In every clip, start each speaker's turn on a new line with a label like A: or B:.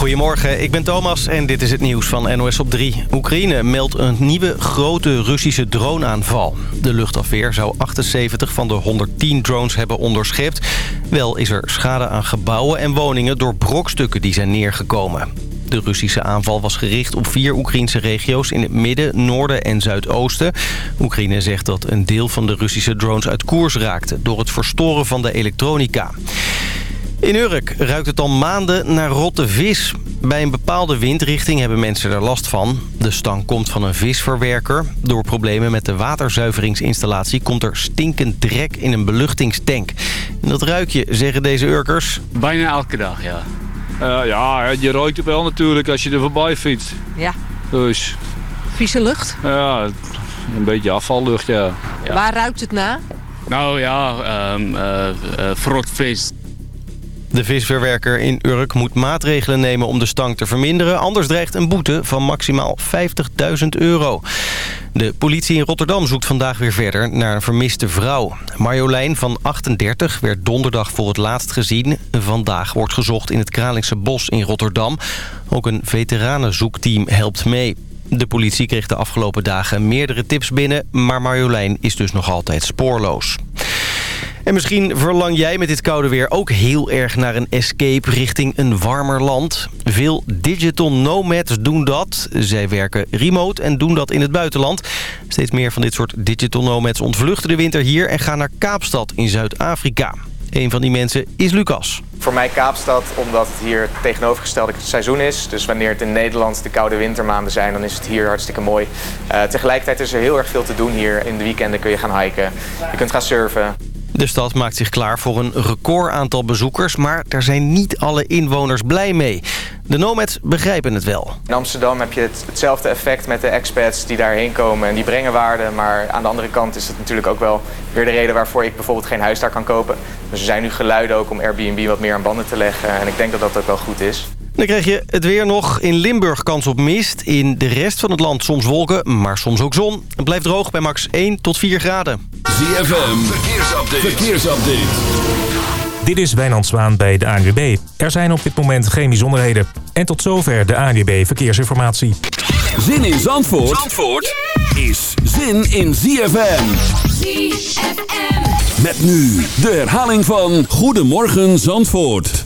A: Goedemorgen, ik ben Thomas en dit is het nieuws van NOS op 3. Oekraïne meldt een nieuwe grote Russische droneaanval. De luchtafweer zou 78 van de 110 drones hebben onderschept. Wel is er schade aan gebouwen en woningen door brokstukken die zijn neergekomen. De Russische aanval was gericht op vier Oekraïnse regio's in het midden, noorden en zuidoosten. Oekraïne zegt dat een deel van de Russische drones uit koers raakte... door het verstoren van de elektronica. In Urk ruikt het al maanden naar rotte vis. Bij een bepaalde windrichting hebben mensen er last van. De stank komt van een visverwerker. Door problemen met de waterzuiveringsinstallatie komt er stinkend drek in een beluchtingstank. En dat ruik je, zeggen deze Urkers.
B: Bijna elke dag, ja.
C: Uh, ja, je ruikt het wel natuurlijk als je er voorbij fietst.
D: Ja.
C: Dus,
D: Vieze lucht.
C: ja, een beetje afvallucht, ja.
B: Ja.
D: Waar ruikt het na?
B: Nou ja, um, uh, uh, vis.
A: De visverwerker in Urk moet maatregelen nemen om de stank te verminderen. Anders dreigt een boete van maximaal 50.000 euro. De politie in Rotterdam zoekt vandaag weer verder naar een vermiste vrouw. Marjolein van 38 werd donderdag voor het laatst gezien. Vandaag wordt gezocht in het Kralingse Bos in Rotterdam. Ook een veteranenzoekteam helpt mee. De politie kreeg de afgelopen dagen meerdere tips binnen... maar Marjolein is dus nog altijd spoorloos. En misschien verlang jij met dit koude weer ook heel erg naar een escape richting een warmer land. Veel digital nomads doen dat. Zij werken remote en doen dat in het buitenland. Steeds meer van dit soort digital nomads ontvluchten de winter hier... en gaan naar Kaapstad in Zuid-Afrika. Een van die mensen is Lucas.
E: Voor mij Kaapstad, omdat het hier het tegenovergestelde seizoen is. Dus wanneer het in Nederland de koude wintermaanden zijn, dan is het hier hartstikke mooi. Uh, tegelijkertijd is er heel erg veel te doen hier. In de weekenden kun je gaan hiken, je kunt gaan surfen.
A: De stad maakt zich klaar voor een record aantal bezoekers... maar daar zijn niet alle inwoners blij mee. De nomads begrijpen het wel.
E: In Amsterdam heb je het, hetzelfde effect met de expats die daarheen komen... en die brengen waarde, maar aan de andere kant is het natuurlijk ook wel... weer de reden waarvoor ik bijvoorbeeld geen huis daar kan kopen. Dus er zijn nu geluiden ook om Airbnb wat meer aan banden te leggen... en ik denk dat dat ook wel goed is.
A: Dan krijg je het weer nog. In Limburg kans op mist. In de rest van het land soms wolken, maar soms ook zon. Het blijft droog bij max 1 tot 4 graden.
F: ZFM, verkeersupdate. verkeersupdate.
G: Dit is Wijnand Zwaan bij de ANWB. Er zijn op dit moment geen bijzonderheden. En tot zover de ANWB Verkeersinformatie.
F: Zin in Zandvoort, Zandvoort is zin in ZFM.
H: ZFM.
F: Met nu de herhaling van Goedemorgen Zandvoort.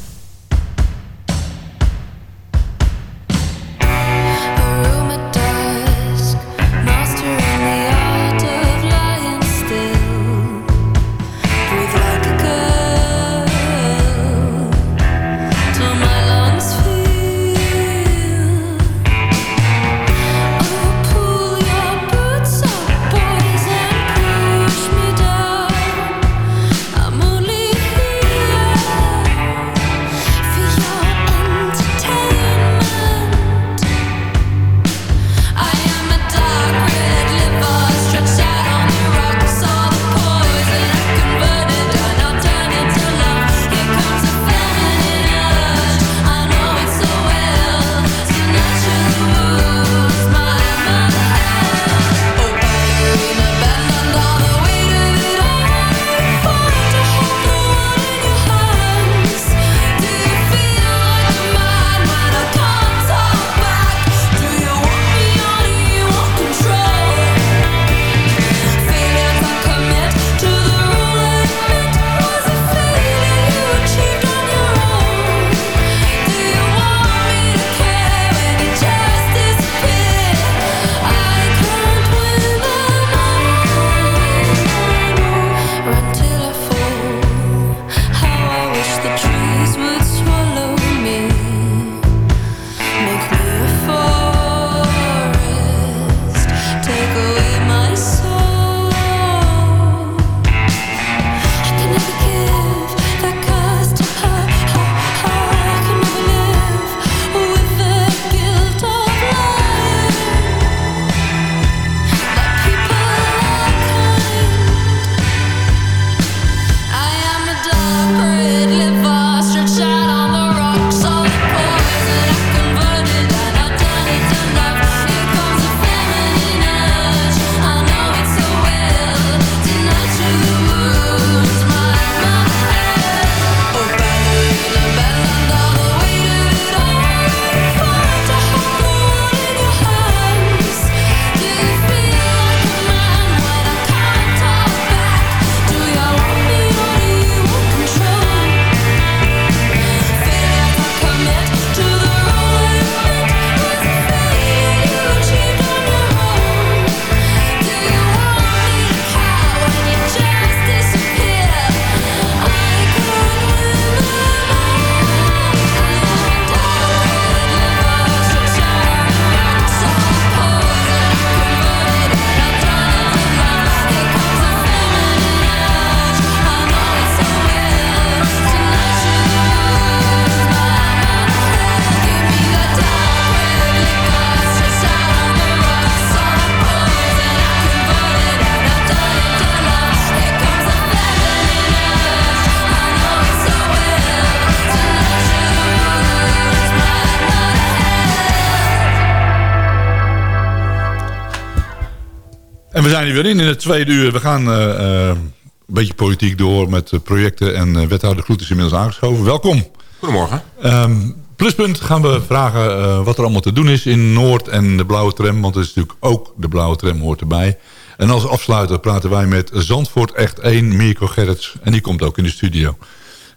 H: Weer in, in het tweede uur. We gaan eh, eh, een beetje politiek door met eh, projecten. En wethouder Kloet is inmiddels aangeschoven. Welkom.
I: Goedemorgen.
H: Um, pluspunt gaan we vragen wat er allemaal te doen is in Noord en de blauwe tram. Want het is natuurlijk ook de blauwe tram hoort erbij. En als afsluiter praten wij met Zandvoort Echt 1, Mirko Gerrits. En die komt ook in de studio.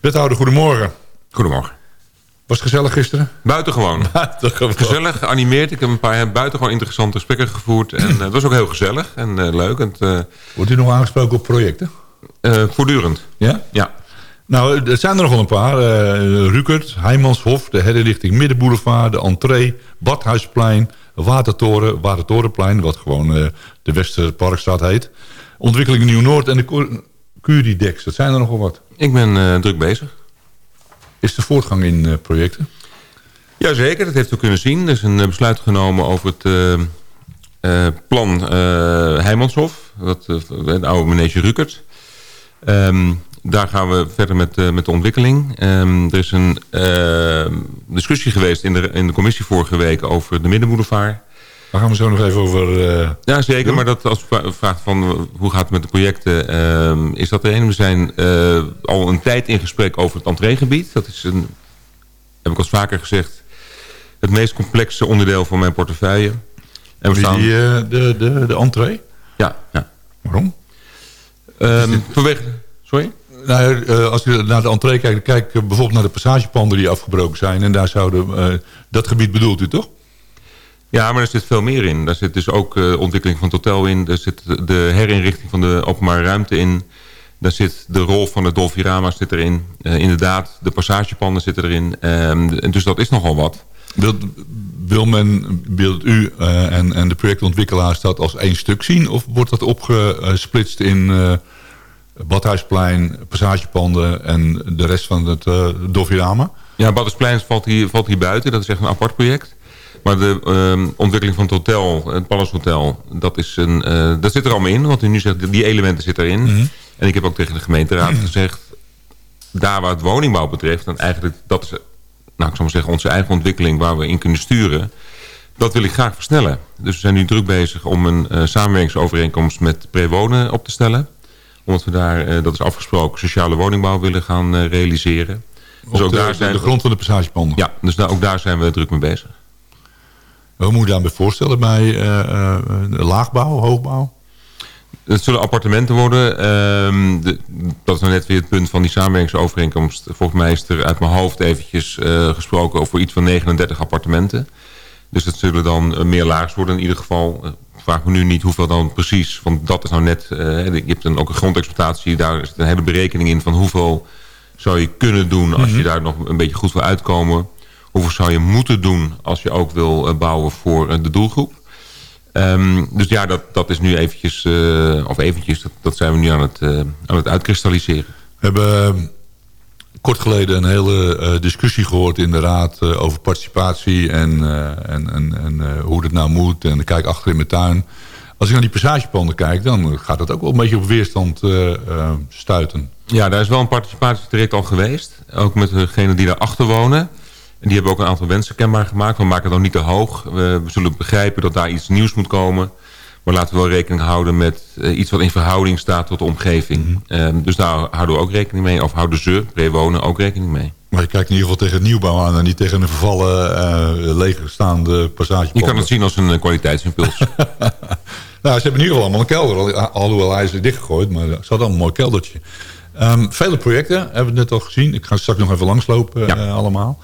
H: Wethouder, goedemorgen.
I: Goedemorgen.
H: Was het gezellig gisteren?
I: Buitengewoon.
H: buitengewoon.
I: Gezellig, geanimeerd. Ik heb een paar buitengewoon interessante gesprekken gevoerd. En uh, het was ook heel gezellig en uh, leuk. En, uh,
H: Wordt u nog aangesproken op projecten?
I: voortdurend.
H: Ja?
I: Ja.
H: Nou, er zijn er nog wel een paar. Rukert, Heijmanshof, de herinrichting Middenboulevard, de entree, Badhuisplein, Watertoren, Watertorenplein, wat gewoon de Westerparkstraat heet. Ontwikkeling Nieuw-Noord en de Curidex. Dat zijn er nogal wat.
I: Ik ben druk bezig.
H: Is er voortgang in uh, projecten?
I: Jazeker, dat heeft u kunnen zien. Er is een uh, besluit genomen over het uh, plan Heijmanshof. Dat, het oude manege Rukert. Um, daar gaan we verder met, met de ontwikkeling. Um, er is een discussie geweest in de, in de commissie vorige week over de Middenboulevard.
H: Daar gaan we zo nog even over...
I: ja, zeker. Doen. Maar dat als vraagt van hoe gaat het met de projecten... Uh, is dat er een. We zijn uh, al een tijd in gesprek over het entreegebied. Dat is een, heb ik al vaker gezegd... het meest complexe onderdeel van mijn portefeuille.
H: En we staan... Die, de, de, de entree?
I: Ja. ja.
H: Waarom?
I: Um, vanwege... Sorry?
H: Nou, als je naar de entree kijkt... kijk bijvoorbeeld naar de passagepanden die afgebroken zijn... en daar zouden... dat gebied bedoelt u toch?
I: Ja, maar er zit veel meer in. Daar zit dus ook uh, ontwikkeling van het hotel in. Er zit de herinrichting van de openbare ruimte in. Daar zit de rol van de Dolfirama zit erin. Uh, inderdaad, de passagepanden zitten erin. Um, dus dat is nogal wat.
H: Wil, wil men, wil u uh, en, en de projectontwikkelaars dat als één stuk zien? Of wordt dat opgesplitst in Badhuisplein, passagepanden en de rest van het Dolfirama?
I: Ja, Badhuisplein valt hier, valt hier buiten. Dat is echt een apart project. Maar de uh, ontwikkeling van het hotel, het Palace Hotel, dat, is een, uh, dat zit er allemaal in. Want u nu zegt, die elementen zitten erin. Mm -hmm. En ik heb ook tegen de gemeenteraad gezegd, daar waar het woningbouw betreft, en eigenlijk dat is, nou ik zal maar zeggen, onze eigen ontwikkeling waar we in kunnen sturen. Dat wil ik graag versnellen. Dus we zijn nu druk bezig om een uh, samenwerkingsovereenkomst met Prewonen op te stellen. Omdat we daar, uh, dat is afgesproken, sociale woningbouw willen gaan realiseren.
H: Dus ook de, daar zijn de grond van de passagepanden?
I: Ja, dus daar, ook daar zijn we druk mee bezig.
H: Hoe moet je daarbij voorstellen bij uh, uh, laagbouw, hoogbouw?
I: Het zullen appartementen worden. Uh, de, dat is nou net weer het punt van die samenwerkingsovereenkomst. Volgens mij is er uit mijn hoofd eventjes uh, gesproken over iets van 39 appartementen. Dus dat zullen dan meer laags worden in ieder geval. Ik vraag me nu niet hoeveel dan precies. Want dat is nou net... je hebt dan ook een grondexploitatie. Daar is een hele berekening in van hoeveel zou je kunnen doen... als -hmm. je daar nog een beetje goed wil uitkomen... Hoeveel zou je moeten doen als je ook wil bouwen voor de doelgroep? Um, dus ja, dat, dat is nu eventjes, uh, of eventjes, dat, dat, zijn we nu aan het, uh, aan het uitkristalliseren.
H: We hebben uh, kort geleden een hele discussie gehoord in de raad over participatie en, en, en, en hoe dat nou moet. En kijk achter in mijn tuin. Als ik naar die passagepanden kijk, dan gaat dat ook wel een beetje op weerstand stuiten.
I: Ja, daar is wel een participatietraject al geweest. Ook met degenen die daarachter wonen. En die hebben ook een aantal wensen kenbaar gemaakt. We maken het nog niet te hoog. We, we, zullen begrijpen dat daar iets nieuws moet komen. Maar laten we wel rekening houden met uh, iets wat in verhouding staat tot de omgeving. Mm -hmm. um, dus daar houden we ook rekening mee. Of houden ze, prewonen, ook rekening mee.
H: Maar je kijkt in ieder geval tegen nieuwbouw aan... en niet tegen een vervallen, uh, leegstaande passage.
I: Je kan het zien als een uh, kwaliteitsimpuls.
H: nou, ze hebben in ieder geval allemaal een kelder. Alhoewel hij is dichtgegooid, maar ze hadden allemaal een mooi keldertje. Um, vele projecten, hebben we net al gezien. Ik ga straks nog even langslopen ja. allemaal.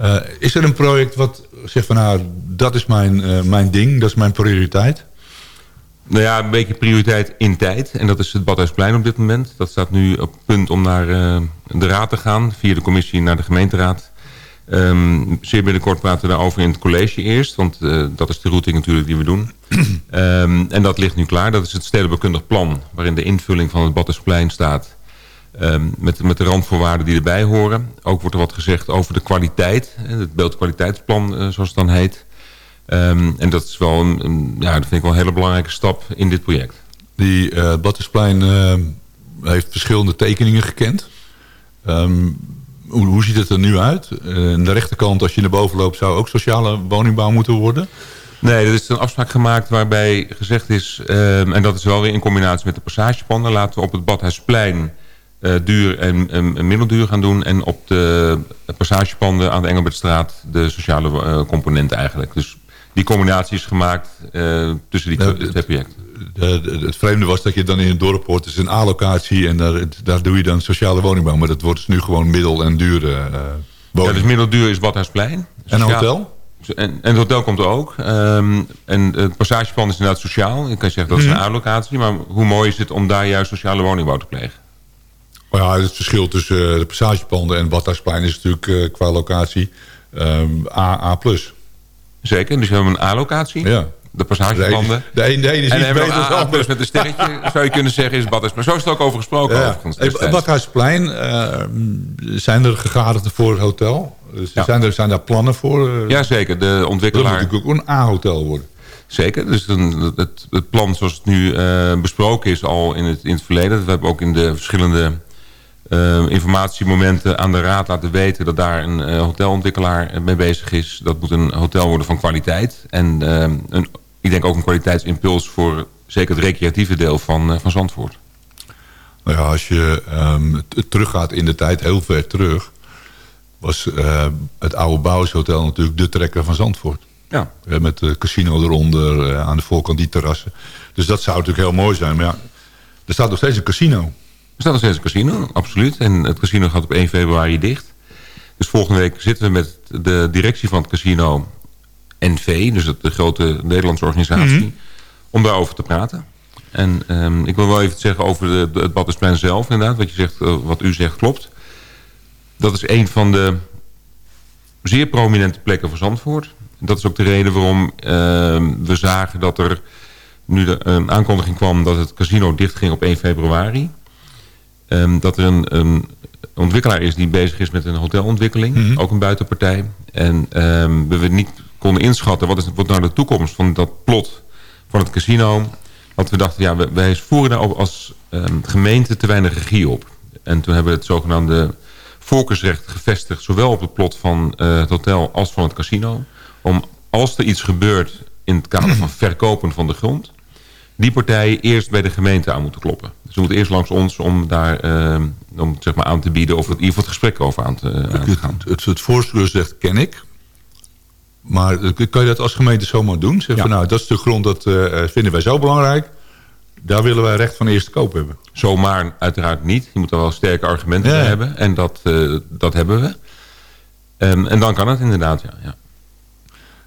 H: Uh, is er een project wat zegt van nou, dat is mijn, uh, mijn ding, dat is mijn prioriteit?
I: Nou ja, een beetje prioriteit in tijd. En dat is het Badhuisplein op dit moment. Dat staat nu op punt om naar uh, de raad te gaan. Via de commissie naar de gemeenteraad. Um, zeer binnenkort praten we daarover in het college eerst. Want dat is de routing natuurlijk die we doen. um, en dat ligt nu klaar. Dat is het stedenbekundig plan. Waarin de invulling van het Badhuisplein staat. Um, met, met de randvoorwaarden die erbij horen. Ook wordt er wat gezegd over de kwaliteit. Het beeldkwaliteitsplan, uh, zoals het dan heet. Um, en dat is wel een, een, ja, dat vind ik wel een hele belangrijke stap in dit project.
H: Die uh, Battersplein uh, heeft verschillende tekeningen gekend. Um, hoe, hoe ziet het er nu uit? aan de rechterkant, als je naar boven loopt, zou ook sociale woningbouw moeten worden.
I: Nee, er is een afspraak gemaakt waarbij gezegd is... ehm, en dat is wel weer in combinatie met de passagepanden... laten we op het Badhuisplein eh, duur en, en- en middelduur gaan doen... en op de passagepanden aan de Engelbertstraat... de sociale eh, component eigenlijk. Dus die combinatie is gemaakt eh, tussen die
H: Ja,
I: twee projecten.
H: De- de- het vreemde was dat je dan in een dorp hoort, het is een A-locatie en daar, daar doe je dan sociale woningbouw. Maar dat wordt dus nu gewoon middel- en dure eh
I: Ja,
H: woning.
I: dus middelduur is Badhuisplein.
H: en een
I: Sociaal-
H: hotel?
I: En, en het hotel komt er ook. Ehm, en het passageplan is inderdaad sociaal. Ik kan zeggen dat is
H: Mhm.
I: een A-locatie. Maar hoe mooi is het om daar juist sociale woningbouw te plegen?
H: Maar ja, het verschil tussen eh, de passagepanden en Badhuisplein is natuurlijk eh, qua locatie ehm, A, A+.
I: Zeker, dus we hebben een A-locatie.
H: Ja.
I: De passagepanden.
H: De een, de een is
I: En
H: iets beter dan de
I: A+,
H: ander.
I: met een sterretje, zou je kunnen zeggen, is Badhuis. Maar zo is het ook over gesproken
H: Ja.
I: overigens.
H: Badhuisplein, eh, zijn er gegadigden voor het hotel? Dus
I: Ja.
H: zijn, er, zijn daar plannen voor? eh?
I: Jazeker, de
H: dat moet
I: ontwikkelaar...
H: natuurlijk ook een A-hotel worden.
I: Zeker, dus een, het, het plan zoals het nu eh, besproken is al in het, in het verleden. We hebben ook in de verschillende informatiemomenten aan de raad laten weten... dat daar een eh, hotelontwikkelaar eh, mee bezig is. Dat moet een hotel worden van kwaliteit. En eh, een, ik denk ook een kwaliteitsimpuls voor zeker het recreatieve deel van, eh, van Zandvoort.
H: Nou ja, als je ehm, teruggaat in de tijd, heel ver terug... was eh, het oude Bouwershotel natuurlijk de trekker van Zandvoort.
I: Ja.
H: Eh, met de casino eronder, eh, aan de voorkant die terrassen. Dus dat zou natuurlijk heel mooi zijn. Maar ja, er staat nog steeds een casino.
I: Er staat nog steeds een casino, absoluut. En het casino gaat op 1 februari dicht. Dus volgende week zitten we met de directie van het casino NV... dus de grote Nederlandse organisatie... om daarover te praten. En ehm, ik wil wel even zeggen over de, de- het Badhuisplein zelf inderdaad. Wat, je zegt, eh, wat u zegt klopt. Dat is een van de zeer prominente plekken van Zandvoort. Dat is ook de reden waarom ehm, we zagen dat er nu een aankondiging kwam... dat het casino dichtging op 1 februari. Ehm, dat er een, een ontwikkelaar is die bezig is met een hotelontwikkeling. Ook een buitenpartij. En ehm, we niet konden inschatten wat is wat nou de toekomst van dat plot van het casino. Want we dachten, ja, wij voeren daar als ehm, gemeente te weinig regie op. En toen hebben we het zogenaamde voorkeursrecht gevestigd... zowel op het plot van eh, het hotel als van het casino. Om als er iets gebeurt in het kader van verkopen van de grond die partijen eerst bij de gemeente aan moeten kloppen. Ze moeten eerst langs ons om daar eh, om, zeg maar, aan te bieden... of het, in ieder geval het gesprek over aan te, aan te gaan.
H: Het, het voorkeursrecht ken ik. Maar eh, kan je dat als gemeente zomaar doen? Zeg van, nou, dat stuk grond dat eh, vinden wij zo belangrijk. Daar willen wij recht van eerste koop hebben.
I: Zomaar uiteraard niet. Je moet er wel sterke argumenten
H: Ja.
I: bij hebben. En dat, eh, dat hebben we. Ehm, en dan kan het inderdaad, ja. ja.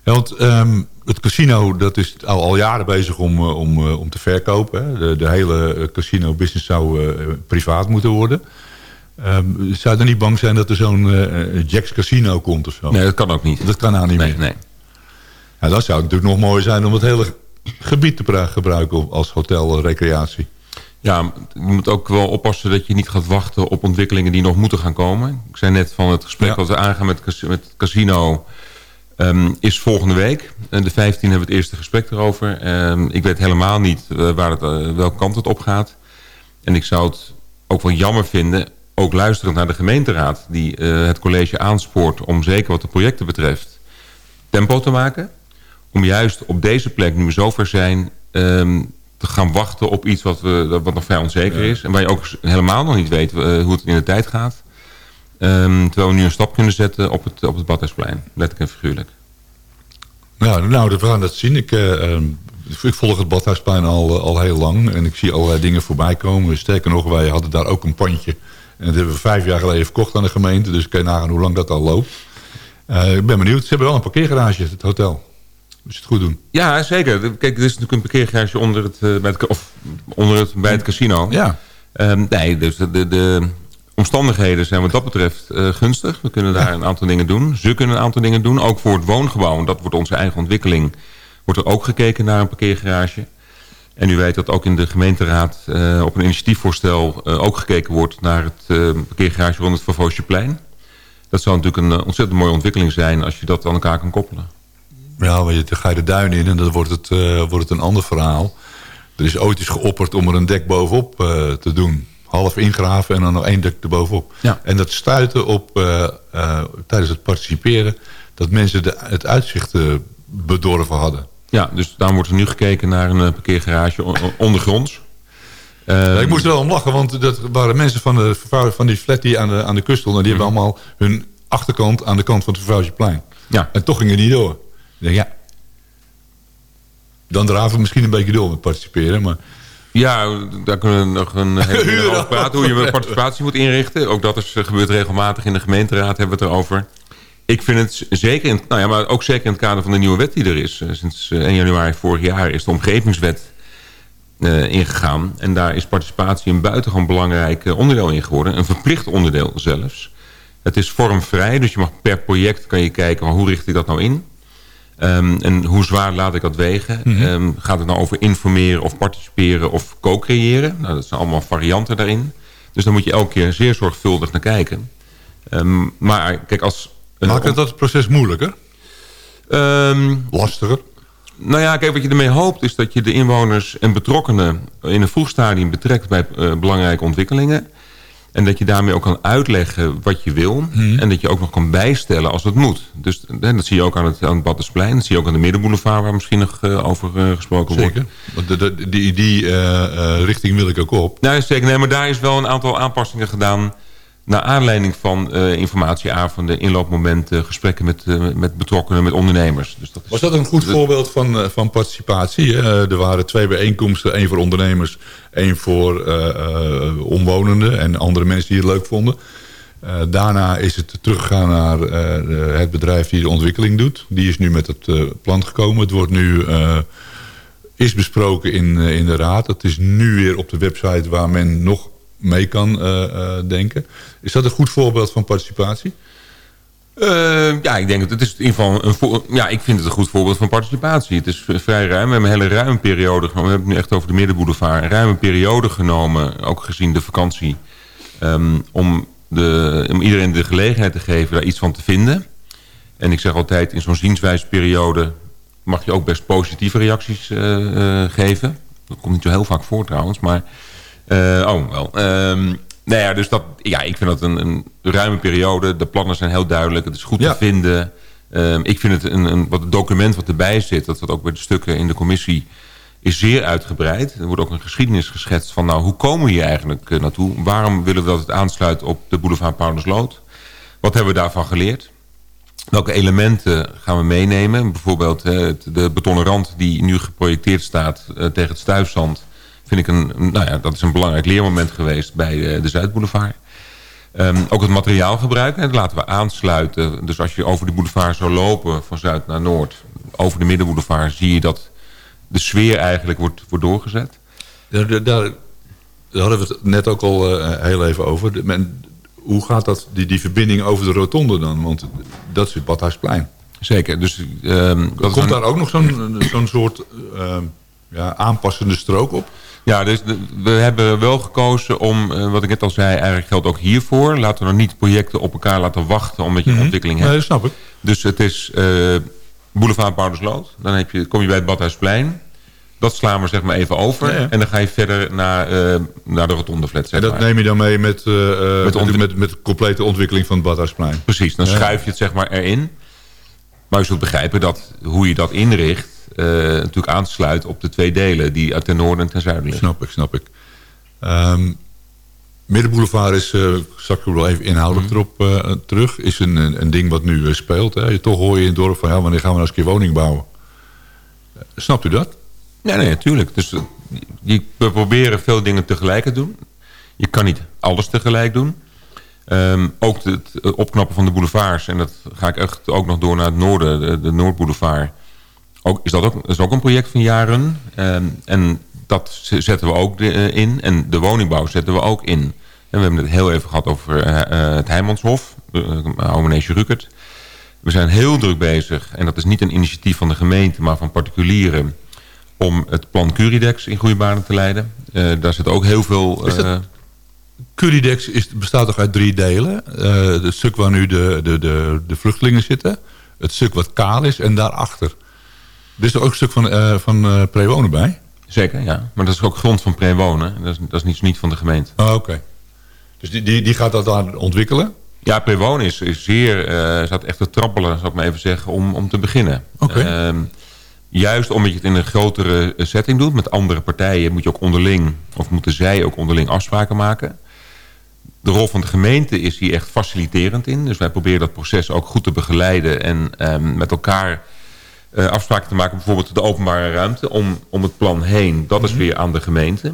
H: Ja, want ehm, het casino dat is al, al jaren bezig om, eh, om, eh, om te verkopen. Hè. De, de hele eh, casino-business zou eh, privaat moeten worden. Ehm, zou je er niet bang zijn dat er zo'n Jack's Casino komt of zo?
I: Nee, dat kan ook niet.
H: Dat kan nou niet
I: Nee,
H: meer.
I: nee.
H: Ja, dan zou natuurlijk nog mooi zijn om het hele gebied te gebruiken als hotelrecreatie.
I: Ja, je moet ook wel oppassen dat je niet gaat wachten op ontwikkelingen die nog moeten gaan komen. Ik zei net van het gesprek
H: Ja.
I: wat we aangaan met, met het casino ehm, is volgende week. En de 15 hebben we het eerste gesprek erover. Ehm, ik weet helemaal niet eh, waar het, eh, welke kant het op gaat. En ik zou het ook wel jammer vinden, ook luisterend naar de gemeenteraad... die eh, het college aanspoort om zeker wat de projecten betreft tempo te maken. Om juist op deze plek, nu we zover zijn... ehm, te gaan wachten op iets wat, we, wat nog vrij onzeker is. En waar je ook helemaal nog niet weet eh, hoe het in de tijd gaat. Ehm, terwijl we nu een stap kunnen zetten op het, op het Badhuisplein. Letterlijk en figuurlijk.
H: Nou, nou we gaan dat zien. Ik, eh, ehm, ik volg het Badhuisplein al, eh, al heel lang. En ik zie allerlei dingen voorbij komen. Sterker nog, wij hadden daar ook een pandje. En dat hebben we vijf jaar geleden verkocht aan de gemeente. Dus kan je nagaan hoe lang dat al loopt. Eh, ik ben benieuwd. Ze hebben wel een parkeergarage, het hotel. Je het goed doen.
I: Ja, zeker. Kijk, er is natuurlijk een parkeergarage onder het, bij, het, of onder het, bij het casino.
H: Ja.
I: Ehm, nee, dus de, de, de omstandigheden zijn wat dat betreft eh, gunstig. We kunnen daar een aantal dingen doen. Ze kunnen een aantal dingen doen. Ook voor het woongebouw, en dat wordt onze eigen ontwikkeling... wordt er ook gekeken naar een parkeergarage. En u weet dat ook in de gemeenteraad eh, op een initiatiefvoorstel... eh, ook gekeken wordt naar het parkeergarage rond het Vervoosjeplein. Dat zou natuurlijk een ontzettend mooie ontwikkeling zijn... als je dat aan elkaar kan koppelen.
H: Ja, maar je, dan ga je de duin in en dan wordt het, wordt het een ander verhaal. Er is ooit eens geopperd om er een dek bovenop te doen. Half ingraven en dan nog één dek erbovenop.
I: Ja.
H: En dat stuitte op, eh, eh, tijdens het participeren... dat mensen de, het uitzicht eh, bedorven hadden.
I: Ja, dus daarom wordt er nu gekeken naar een parkeergarage ondergronds.
H: Ja,
I: Eh,
H: ik moest er wel om lachen, want dat waren mensen van, de, van die flat die aan de, aan de kust stonden. Die
I: Mhm.
H: hebben allemaal hun achterkant aan de kant van het Vervouwsjeplein.
I: Ja.
H: En toch ging het niet door. Ik denk, ja. Dan draven we misschien een beetje door met participeren. Maar
I: Ja, daar kunnen we nog een hele over praten. Hoe je participatie moet inrichten. Ook dat is, eh, gebeurt regelmatig in de gemeenteraad, hebben we het erover. Ik vind het zeker, in, nou ja, maar ook zeker in het kader van de nieuwe wet die er is. Eh, Sinds eh, 1 januari vorig jaar is de omgevingswet ingegaan. En daar is participatie een buitengewoon belangrijk onderdeel in geworden. Een verplicht onderdeel zelfs. Het is vormvrij, dus je mag per project kan je kijken... hoe richt ik dat nou in? Ehm, en hoe zwaar laat ik dat wegen? Ehm, gaat het nou over informeren of participeren of co-creëren? Nou, dat zijn allemaal varianten daarin. Dus daar moet je elke keer zeer zorgvuldig naar kijken. Ehm, maar kijk, als... een-
H: maakt het dat proces moeilijker? Lastiger?
I: nou ja, kijk, wat je ermee hoopt is dat je de inwoners en betrokkenen in een vroeg stadium betrekt bij eh, belangrijke ontwikkelingen. En dat je daarmee ook kan uitleggen wat je wil. En dat je ook nog kan bijstellen als het moet. Dus dat zie je ook aan het, aan het. Dat zie je ook aan de Middenboulevard waar misschien nog eh, over eh, gesproken wordt.
H: Zeker. Die, die eh, eh, richting wil ik ook op.
I: Nou, zeker. Nee, maar daar is wel een aantal aanpassingen gedaan... naar aanleiding van eh, informatieavonden, inloopmomenten... gesprekken met, eh, met betrokkenen, met ondernemers. Dus dat is,
H: Was dat een goed voorbeeld van, eh, van participatie? er waren twee bijeenkomsten. één voor ondernemers, één voor omwonenden... en andere mensen die het leuk vonden. Daarna is het teruggegaan naar het bedrijf die de ontwikkeling doet. Die is nu met het plan gekomen. Het wordt nu... is besproken in, in de raad. Het is nu weer op de website waar men nog mee kan eh, eh, denken. Is dat een goed voorbeeld van participatie?
I: Eh, ja, ik denk dat het is in ieder geval een ja, ik vind het een goed voorbeeld van participatie. Het is vrij ruim. We hebben een hele ruime periode genomen. We hebben het nu echt over de middenboulevard. Een ruime periode genomen, ook gezien de vakantie, ehm, om, de, om iedereen de gelegenheid te geven daar iets van te vinden. En ik zeg altijd, in zo'n zienswijzeperiode mag je ook best positieve reacties geven. Dat komt niet zo heel vaak voor trouwens, maar... eh, oh, wel. Ehm, nou ja, dus dat, ja, ik vind dat een, een ruime periode. De plannen zijn heel duidelijk. Het is goed
H: Ja.
I: te vinden. Ehm, ik vind het een, een wat het document wat erbij zit... dat wat ook bij de stukken in de commissie is zeer uitgebreid. Er wordt ook een geschiedenis geschetst van... nou, hoe komen we hier eigenlijk eh, naartoe? Waarom willen we dat het aansluit op de boulevard Paulusloot? Wat hebben we daarvan geleerd? Welke elementen gaan we meenemen? Bijvoorbeeld de betonnen rand die nu geprojecteerd staat eh, tegen het stuifzand. Vind ik een, nou ja, dat is een belangrijk leermoment geweest bij eh, de Zuidboulevard. Ehm, ook het materiaalgebruik, hè, dat laten we aansluiten. Dus als je over de boulevard zou lopen van zuid naar noord... over de middenboulevard zie je dat de sfeer eigenlijk wordt, wordt doorgezet.
H: Daar, daar, daar hadden we het net ook al eh, heel even over. De- men, hoe gaat dat, die, die verbinding over de rotonde dan? Want dat is het Badhuisplein.
I: Zeker. Dus, ehm, dat is
H: Komt daar ook nog zo'n zo'n soort eh, ja, aanpassende strook op?
I: Ja, dus de- we hebben wel gekozen om, eh, wat ik net al zei, eigenlijk geldt ook hiervoor. Laten we nog niet projecten op elkaar laten wachten omdat je een ontwikkeling hebt.
H: Nee, snap ik.
I: Dus het is eh, Boulevard Boudersloot. Dan heb je, kom je bij het Badhuisplein. Dat slaan we zeg maar even over.
H: Ja, ja.
I: En dan ga je verder naar, eh, naar de Rotondeflat. Zeg
H: En dat
I: maar.
H: neem je dan mee met,
I: Met
H: met, met, met de complete ontwikkeling van het Badhuisplein?
I: Precies, dan
H: Ja.
I: schuif je het zeg maar erin. Maar je zult begrijpen dat hoe je dat inricht... eh, natuurlijk aansluit op de twee delen... die uit ten noorden en ten zuiden liggen.
H: Snap ik, snap ik. Ehm Middenboulevard is, eh zak ik wel even inhoudelijk
I: Mhm.
H: erop eh, terug, is een, een, een ding wat nu speelt. Hè. Toch hoor je in het dorp van, ja, wanneer gaan we nou eens een keer woning bouwen? Snapt u dat?
I: Nee, nee, natuurlijk. Dus je, we proberen veel dingen tegelijk te doen. Je kan niet alles tegelijk doen. Ehm, ook het opknappen van de boulevards. En dat ga ik echt ook nog door naar het noorden, de, de Noordboulevard. Ook, is dat ook, is ook een project van jaren. Ehm, en dat zetten we ook de- eh, in. En de woningbouw zetten we ook in. En we hebben het heel even gehad over eh, eh, het Heijmanshof. Uh, Oude Rukert. We zijn heel druk bezig. En dat is niet een initiatief van de gemeente, maar van particulieren om het plan Curidex in goede banen te leiden. Daar zit ook heel veel...
H: Is dat-
I: eh,
H: Curidex is, bestaat toch uit drie delen? Het stuk waar nu de, de, de, de vluchtelingen zitten. Het stuk wat kaal is en daarachter. Er is er ook een stuk van, eh van eh Prewonen bij?
I: zeker, ja. Maar dat is ook grond van prewonen. Dat is, dat is niet, niet van de gemeente.
H: Oh, Oké. Dus die, die, die gaat dat daar ontwikkelen?
I: Ja, prewonen is, is zeer... eh staat echt te trappelen, zal ik maar even zeggen, om, om te beginnen.
H: Oké.
I: Ehm, juist omdat je het in een grotere setting doet... met andere partijen moet je ook onderling... of moeten zij ook onderling afspraken maken. De rol van de gemeente is hier echt faciliterend in. Dus wij proberen dat proces ook goed te begeleiden... en ehm, met elkaar uh, afspraken te maken... bijvoorbeeld de openbare ruimte om, om het plan heen. Dat is weer aan de gemeente...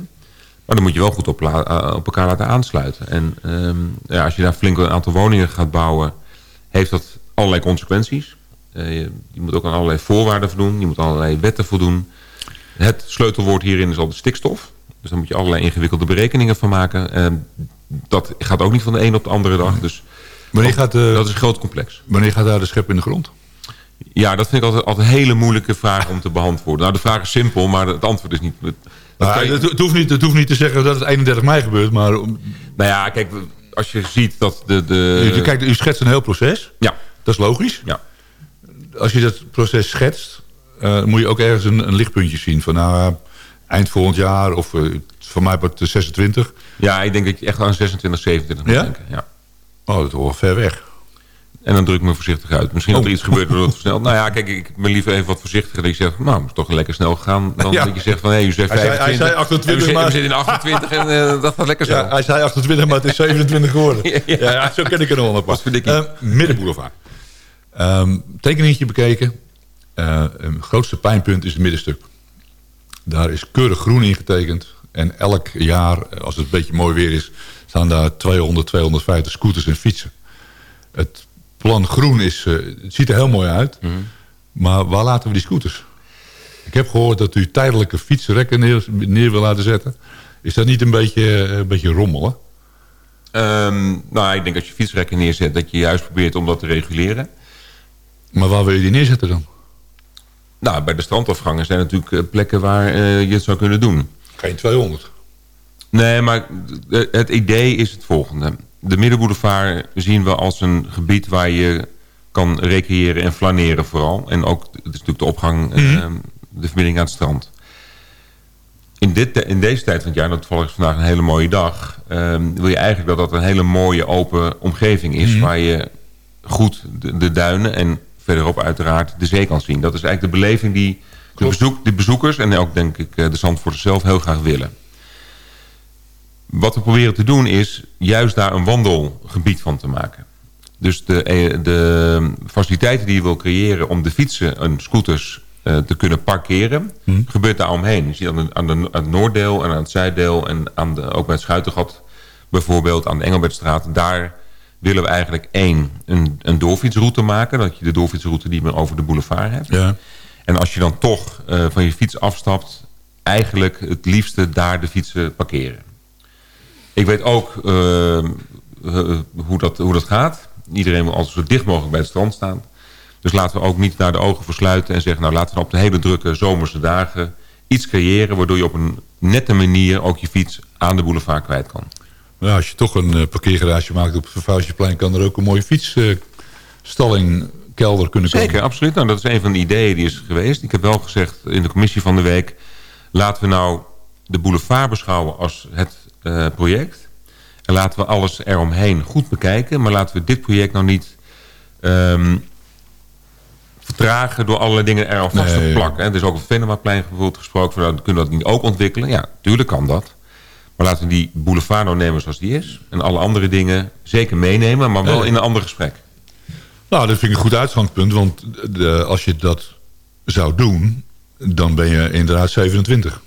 I: Maar dan moet je wel goed op, uh, op elkaar laten aansluiten. En um, ja, als je daar flink een aantal woningen gaat bouwen... heeft dat allerlei consequenties. Uh, je, je, moet ook aan allerlei voorwaarden voldoen. Je moet allerlei wetten voldoen. Het sleutelwoord hierin is al de stikstof. Dus daar moet je allerlei ingewikkelde berekeningen van maken. Uh, dat gaat ook niet van de een op de andere dag. Dus
H: wanneer gaat,
I: dat is een groot complex.
H: Wanneer gaat daar de schep in de grond?
I: Ja, dat vind ik altijd, altijd een hele moeilijke vraag om te beantwoorden. Nou, de vraag is simpel, maar het antwoord is niet...
H: Nou, het, het, hoeft niet, het hoeft niet te zeggen dat het 31 mei gebeurt, maar...
I: Nou ja, kijk, als je ziet dat de... de...
H: U, kijk, u schetst een heel proces.
I: Ja.
H: Dat is logisch.
I: Ja.
H: Als je dat proces schetst, uh, moet je ook ergens een, een lichtpuntje zien. Van nou, uh, eind volgend jaar of uh, van mij wordt 26.
I: Ja, ik denk dat je echt aan 26, 27 moet
H: ja?
I: denken. Ja.
H: Oh, dat is wel ver weg.
I: En dan druk ik me voorzichtig uit. Misschien oh. dat er iets gebeurt waardoor het snel... Nou ja, kijk, ik ben liever even wat voorzichtiger. Dat ik zeg, nou, het is toch lekker snel gegaan. Dan ja. dat je zegt van, hé, hey, u zegt 25.
H: Hij zei, hij zei 28,
I: we,
H: maar...
I: we zitten in 28 en uh, dat gaat lekker snel.
H: Ja, hij zei 28, maar het is 27 geworden. ja, zo ken ik er nog wel
I: paar.
H: Uh, middenboulevard. Um, tekeningetje bekeken. Uh, het grootste pijnpunt is het middenstuk. Daar is keurig groen ingetekend. En elk jaar, als het een beetje mooi weer is... staan daar 200, 250 scooters en fietsen. Het plan groen is, uh, het ziet er heel mooi uit.
I: Mhm.
H: Mm. Maar waar laten we die scooters? Ik heb gehoord dat u tijdelijke fietsrekken neer, neer wil laten zetten. Is dat niet een beetje, een beetje rommelen?
I: Um, nou, ik denk als je fietsrekken neerzet... dat je juist probeert om dat te reguleren.
H: Maar waar wil je die neerzetten dan?
I: Nou, bij de strandafgangen zijn natuurlijk plekken waar uh, je het zou kunnen doen.
H: Geen 200?
I: Nee, maar het idee is het volgende de Middenboulevard zien we als een gebied waar je kan recreëren en flaneren vooral. En ook, het is natuurlijk de opgang, mm -hmm. uh, de verbinding aan het strand. In, dit, in deze tijd van het jaar, dat is vandaag een hele mooie dag... Uh, wil je eigenlijk dat dat een hele mooie open omgeving is... Mm -hmm. waar je goed de, de, duinen en verderop uiteraard de zee kan zien. Dat is eigenlijk de beleving die de, bezoek, de bezoekers... en ook denk ik de Zandvoorters zelf heel graag willen. Wat we proberen te doen is juist daar een wandelgebied van te maken. Dus de, de faciliteiten die je wil creëren om de fietsen en scooters uh, te kunnen parkeren... Hmm. gebeurt daar omheen. Je ziet aan, de, aan, de, aan, het noorddeel en aan het zuiddeel... en aan de, ook bij het Schuitengat bijvoorbeeld aan de Engelbertstraat... daar willen we eigenlijk één, een, een doorfietsroute maken... dat je de doorfietsroute niet meer over de boulevard hebt.
H: Ja.
I: En als je dan toch uh, van je fiets afstapt... eigenlijk het liefste daar de fietsen parkeren. Ik weet ook uh, hoe, dat, hoe dat gaat. Iedereen wil altijd zo dicht mogelijk bij het strand staan. Dus laten we ook niet naar de ogen versluiten en zeggen... nou laten we op de hele drukke zomerse dagen iets creëren... waardoor je op een nette manier ook je fiets aan de boulevard kwijt kan.
H: Nou, als je toch een uh, parkeergarage maakt op het Vervuilsjeplein... kan er ook een mooie fietsstalling, uh, kelder kunnen komen.
I: Zeker, absoluut. Nou, dat is een van de ideeën die is geweest. Ik heb wel gezegd in de commissie van de week... laten we nou de boulevard beschouwen als het uh, project. En laten we alles eromheen goed bekijken. Maar laten we dit project nou niet um, vertragen door allerlei dingen er al vast nee. te plakken. Er is ook op het Venemaplein bijvoorbeeld gesproken. Van, nou, kunnen we dat niet ook ontwikkelen? Ja, tuurlijk kan dat. Maar laten we die boulevard nou nemen zoals die is. En alle andere dingen zeker meenemen, maar wel in een ander gesprek.
H: Nou, dat vind ik een goed uitgangspunt. Want de, als je dat zou doen, dan ben je inderdaad 27.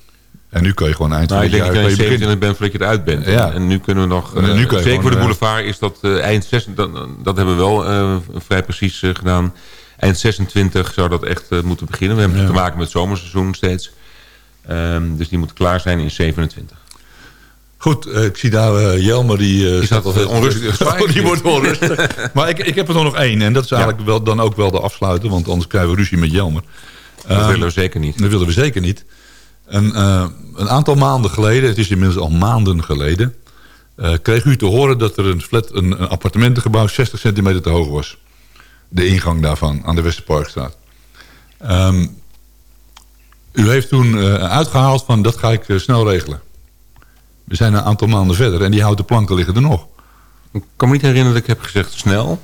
H: En nu kun je gewoon eind
I: nou,
H: van
I: het jaar...
H: Ik denk
I: dat je 27 bent voordat je eruit bent.
H: Ja.
I: En nu kunnen we nog...
H: Nu kun je
I: zeker
H: gewoon,
I: voor de
H: uh,
I: boulevard is dat uh, eind 26... Dat, dat hebben we wel vrij precies gedaan. Eind 26 zou dat echt moeten beginnen. We hebben ja. te maken met het zomerseizoen steeds. Um, dus die moet klaar zijn in 27.
H: Goed, uh, ik zie daar uh, Jelmer, die, uh,
I: die staat altijd onrustig.
H: oh, die wordt onrustig. maar ik, ik heb er nog één en dat is eigenlijk ja. wel, dan ook wel de afsluiten, want anders krijgen we ruzie met Jelmer.
I: Dat um, willen we zeker niet.
H: Dat willen we zeker niet. En, uh, een aantal maanden geleden, het is inmiddels al maanden geleden... Uh, kreeg u te horen dat er een, flat, een, een appartementengebouw 60 centimeter te hoog was. De ingang daarvan aan de Westerparkstraat. Um, u heeft toen uh, uitgehaald van dat ga ik snel regelen. We zijn een aantal maanden verder en die houten planken liggen er nog.
I: Ik kan me niet herinneren dat ik heb gezegd snel.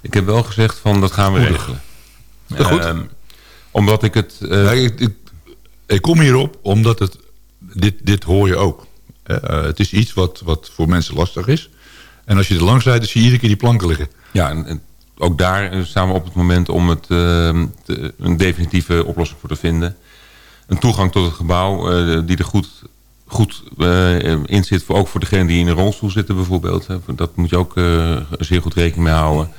I: Ik heb wel gezegd van dat gaan we regelen.
H: Dat goed?
I: Um, Omdat ik het... eh,
H: Nee, ik, ik, ik kom hierop omdat het, dit, dit hoor je ook. Eh, eh, het is iets wat, wat voor mensen lastig is. En als je er langs rijdt, zie je iedere keer die planken liggen.
I: Ja, en, ook daar eh, staan we op het moment om het, een definitieve oplossing voor te vinden. Een toegang tot het gebouw die er goed, goed in zit, voor, ook voor degene die in een rolstoel zitten bijvoorbeeld. hè. Dat moet je ook zeer goed rekening mee houden.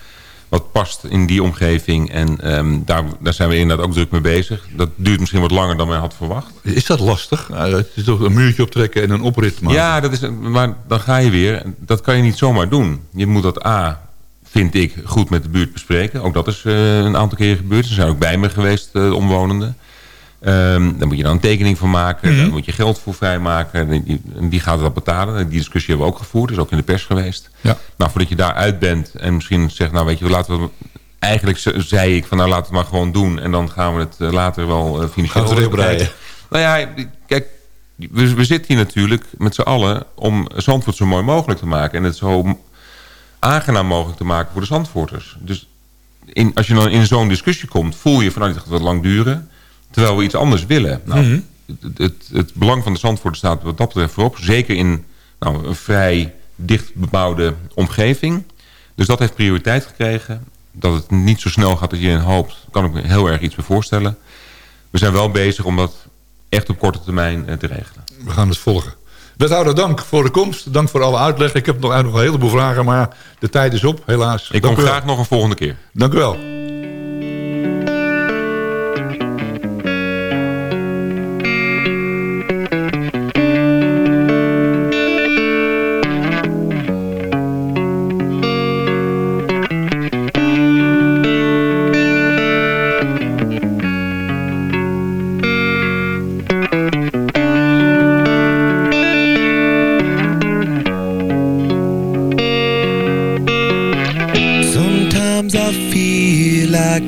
I: Wat past in die omgeving en ehm, daar, daar zijn we inderdaad ook druk mee bezig. Dat duurt misschien wat langer dan men had verwacht.
H: Is dat lastig? Nou, het is toch een muurtje optrekken en een oprit maken?
I: Ja, dat is, maar dan ga je weer. Dat kan je niet zomaar doen. Je moet dat A, vind ik, goed met de buurt bespreken. Ook dat is eh, een aantal keren gebeurd. Ze zijn ook bij me geweest, eh, de omwonenden. Ehm, daar moet je dan een tekening van maken. Daar moet je geld voor vrijmaken. En die, die gaat dat betalen. Die discussie hebben we ook gevoerd. is ook in de pers geweest.
H: Ja.
I: Nou, voordat je daar uit bent en misschien zegt... nou weet je, laten we... Eigenlijk ze- zei ik van nou laten we het maar gewoon doen. En dan gaan we het eh, later wel eh, financieel
H: Gaan we het.
I: Nou ja, kijk, we, we zitten hier natuurlijk met z'n allen om Zandvoort zo mooi mogelijk te maken. En het zo aangenaam mogelijk te maken voor de Zandvoorters. Dus in, als je dan in zo'n discussie komt, voel je van nou, dit gaat wat lang duren. Terwijl we iets anders willen. Nou,
H: Mhm.
I: het, het, het belang van de Zandvoorters staat wat dat betreft voorop. Zeker in nou, een vrij dicht bebouwde omgeving. Dus dat heeft prioriteit gekregen. Dat het niet zo snel gaat als je in hoopt, kan ik me heel erg iets bij voorstellen. We zijn wel bezig om dat echt op korte termijn eh, te regelen.
H: We gaan het volgen. Wethouder, dank voor de komst. Dank voor alle uitleg. Ik heb nog, nog een heleboel vragen, maar de tijd is op, helaas.
I: Ik
H: Dank
I: kom graag nog een volgende keer.
H: Dank u wel.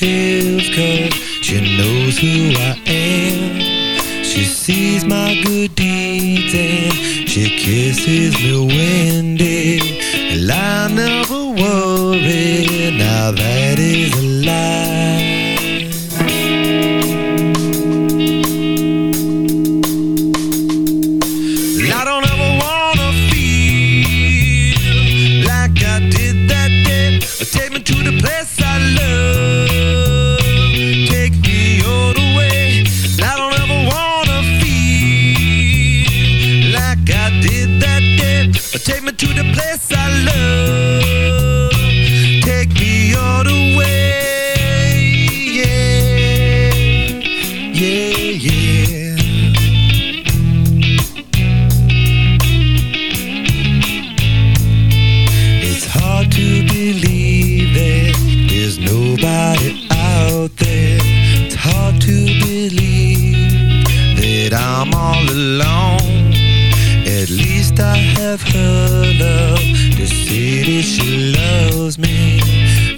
J: hills cause she knows who I am. She sees my good deeds and she kisses me when I never worry, now that is a lie. Loves me.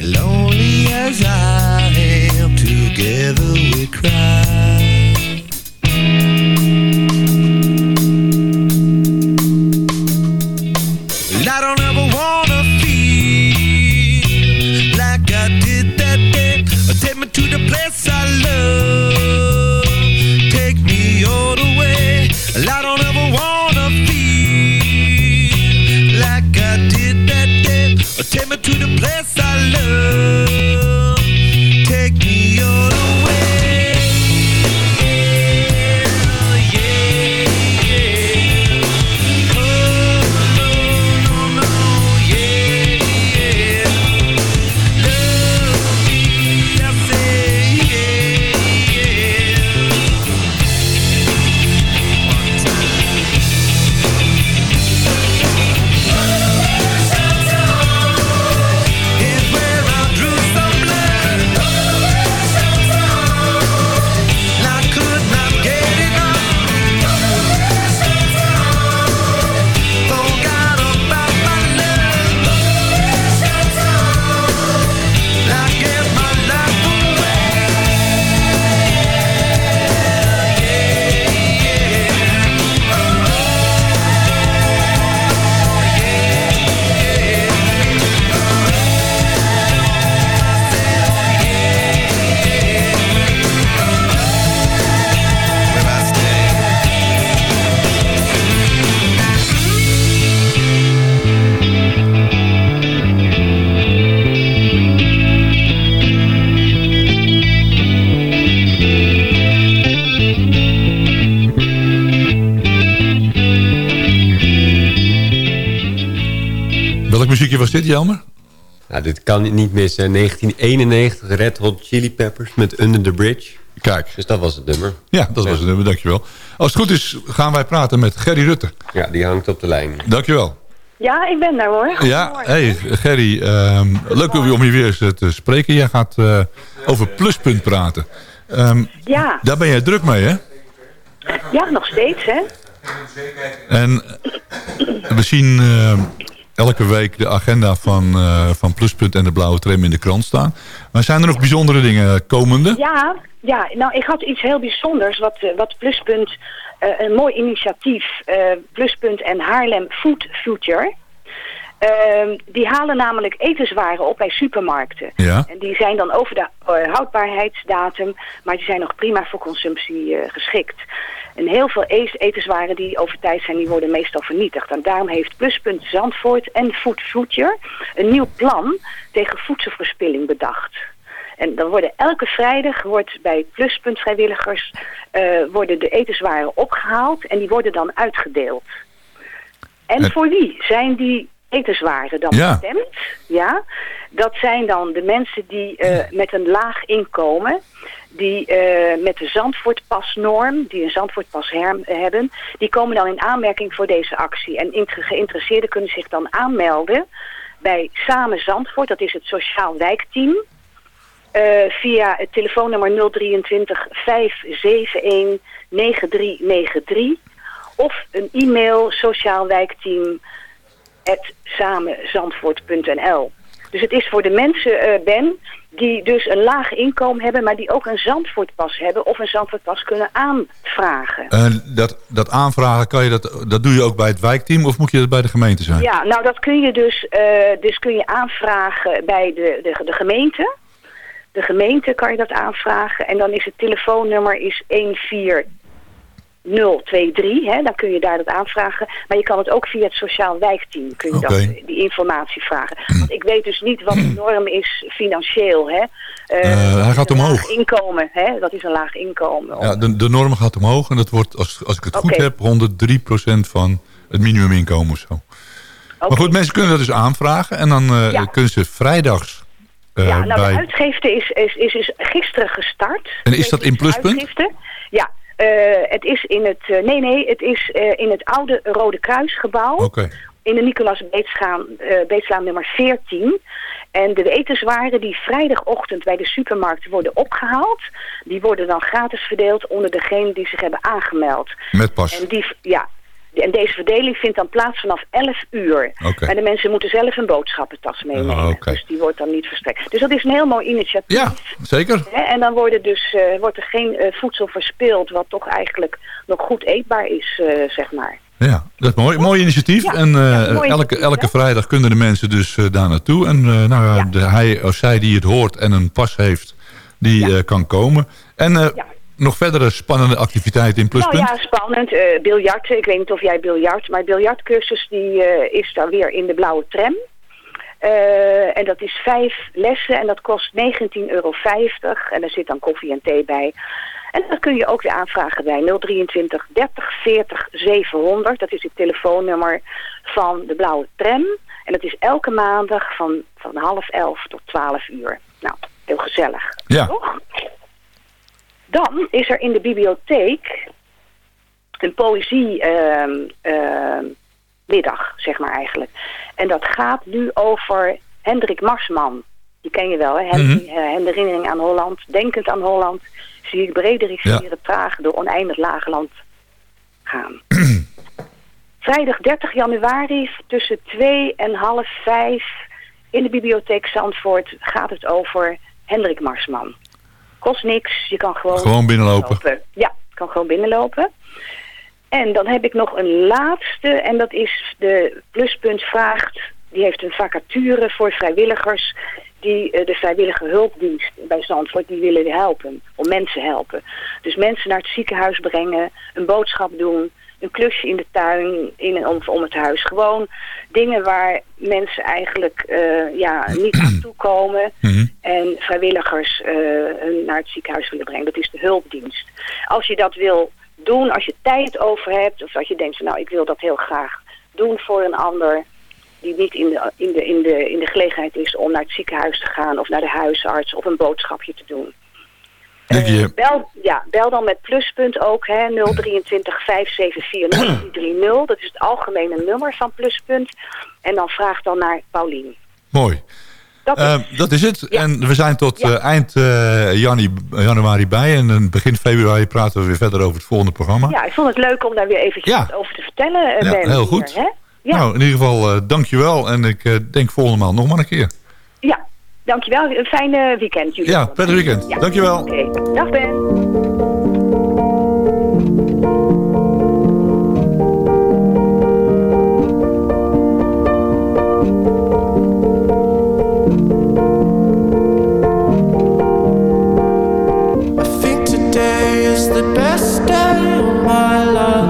J: Lonely as I am, together we
H: muziekje was dit, Jelmer?
K: Nou, dit kan niet missen. 1991, Red Hot Chili Peppers met Under the Bridge.
H: Kijk.
K: Dus dat was het nummer.
H: Ja, dat was het nummer, dankjewel. Als het goed is, gaan wij praten met Gerry Rutte.
K: Ja, die hangt op de lijn.
H: Dankjewel.
L: Ja, ik ben daar hoor.
H: Ja, hey Gerry, ehm, leuk om je weer eens eh, te spreken. Jij gaat eh, over Pluspunt praten. Ehm,
L: Ja.
H: Daar ben jij druk mee, hè?
L: Ja, nog steeds hè.
H: En we zien eh, elke week de agenda van, eh, van Pluspunt en de Blauwe Tram in de krant staan. Maar zijn er nog bijzondere dingen komende?
L: Ja, ja, nou ik had iets heel bijzonders wat, eh, wat Pluspunt, eh, een mooi initiatief, eh, Pluspunt en Haarlem Food Future. Ehm, die halen namelijk etenswaren op bij supermarkten.
H: Ja.
L: En die zijn dan over de eh, houdbaarheidsdatum, maar die zijn nog prima voor consumptie eh, geschikt. En heel veel etenswaren die over tijd zijn, die worden meestal vernietigd. En daarom heeft Pluspunt Zandvoort en Food Future een nieuw plan tegen voedselverspilling bedacht. En dan worden elke vrijdag wordt bij Pluspunt vrijwilligers eh, worden de etenswaren opgehaald en die worden dan uitgedeeld. En voor wie zijn die etenswaren dan
H: Ja.
L: bestemd? Ja, dat zijn dan de mensen die eh, met een laag inkomen, die eh, met de Zandvoortpasnorm, die een Zandvoortpas her- hebben, die komen dan in aanmerking voor deze actie. En geïnteresseerden kunnen zich dan aanmelden bij Samen Zandvoort, dat is het sociaal wijkteam. eh, via het telefoonnummer 023 571 9393 of een e-mail sociaalwijkteam samenzandvoort.nl. Dus het is voor de mensen, eh, Ben, die dus een laag inkomen hebben, maar die ook een Zandvoortpas hebben of een Zandvoortpas kunnen aanvragen.
H: En dat, dat aanvragen, kan je dat, dat doe je ook bij het wijkteam of moet je dat bij de gemeente zijn?
L: Ja, nou dat kun je dus, eh, dus kun je aanvragen bij de, de, de gemeente. De gemeente kan je dat aanvragen en dan is het telefoonnummer is 14023, hè, dan kun je daar dat aanvragen. Maar je kan het ook via het sociaal wijkteam, kun je dat, die informatie vragen. Want ik weet dus niet wat de norm is financieel. Hè. Eh,
H: Eh, hij gaat omhoog.
L: Laag inkomen, hè, dat is een laag inkomen.
H: Ja, de, de norm gaat omhoog en dat wordt, als, als ik het goed heb, 103% van het minimuminkomen of zo. Maar goed, mensen kunnen dat dus aanvragen en dan eh,
L: Ja.
H: kunnen ze vrijdags eh,
L: Ja, nou
H: bij...
L: de uitgifte is, is, is, is gisteren gestart.
H: En is dat in Pluspunt?
L: Uitgifte. Ja, eh, het is in het, eh, nee nee, het is eh, in het oude Rode Kruisgebouw.
H: Oké.
L: In de Nicolaas Beetslaan, eh, Beetslaan nummer 14. En de etenswaren die vrijdagochtend bij de supermarkt worden opgehaald... die worden dan gratis verdeeld onder degenen die zich hebben aangemeld.
H: Met pas.
L: En, die, ja, en deze verdeling vindt dan plaats vanaf 11 uur. En de mensen moeten zelf een boodschappentas meenemen.
H: Ah, oké.
L: Dus die wordt dan niet verstrekt. Dus dat is een heel mooi initiatief.
H: Ja, zeker.
L: En dan worden dus, eh, wordt er geen eh, voedsel verspild... wat toch eigenlijk nog goed eetbaar is, eh, zeg maar.
H: Ja, dat is mooi. Mooi initiatief.
L: Ja,
H: en
L: mooi
H: elke,
L: initiatief,
H: elke vrijdag kunnen de mensen dus daar naartoe. En nou, ja. de, hij of zij die het hoort en een pas heeft, die kan komen. En nog verdere spannende activiteiten in Pluspunt?
L: Nou ja, spannend. Eh biljart, ik weet niet of jij biljart... maar biljartcursus die, eh, is dan weer in de blauwe tram. Eh, en dat is vijf lessen en dat kost 19,50 euro. En daar zit dan koffie en thee bij. En dat kun je ook weer aanvragen bij 023 30 40 700. Dat is het telefoonnummer van de blauwe tram. En dat is elke maandag van, van half elf tot twaalf uur. Nou, heel gezellig.
H: Ja.
L: Toch? Dan is er in de bibliotheek een poëziemiddag, zeg maar eigenlijk. En dat gaat nu over Hendrik Marsman. Die ken je wel, hè? Hen-
M: Mhm.
L: eh, herinnering aan Holland, denkend aan Holland. Zie ik brede rivieren tragen door oneindig lage land gaan. Vrijdag 30 januari tussen 2 en half 5 in de bibliotheek Zandvoort gaat het over Hendrik Marsman. Kost niks, je kan gewoon...
H: Gewoon binnenlopen.
L: Ja, je kan gewoon binnenlopen. En dan heb ik nog een laatste en dat is de pluspunt vraagt... die heeft een vacature voor vrijwilligers... die eh, de vrijwillige hulpdienst bij Zandvoort die willen helpen. Om mensen helpen. Dus mensen naar het ziekenhuis brengen, een boodschap doen... een klusje in de tuin, in en om, om het huis. Gewoon dingen waar mensen eigenlijk eh, ja, niet aan toe komen... en vrijwilligers hun naar het ziekenhuis willen brengen. Dat is de hulpdienst. Als je dat wil doen, als je tijd over hebt... of als je denkt, van, nou, ik wil dat heel graag doen voor een ander... die niet in de, in, de, in, de, in de gelegenheid is om naar het ziekenhuis te gaan of naar de huisarts of een boodschapje te doen.
H: Denk je,
L: Eh, bel, ja, bel dan met pluspunt ook, hè, 023 574 0330. Dat is het algemene nummer van pluspunt. En dan vraag dan naar Paulien.
H: mooi.
L: Dat is,
H: Eh, dat is het. En we zijn tot eh, eind janu- januari bij. En in begin februari praten we weer verder over het volgende programma.
L: ja, ik vond het leuk om daar weer eventjes
H: Ja.
L: over te vertellen.
H: Ja,
L: Ben,
H: heel
L: hier,
H: goed.
L: hè?
H: Nou, in ieder geval eh dankjewel. En ik denk volgende maand nog maar een keer.
L: ja, dankjewel. Een fijne weekend jullie.
H: Ja, prettig weekend.
L: Ja.
H: Dankjewel.
L: Oké, dag Ben.
N: I think today is the best day of my life.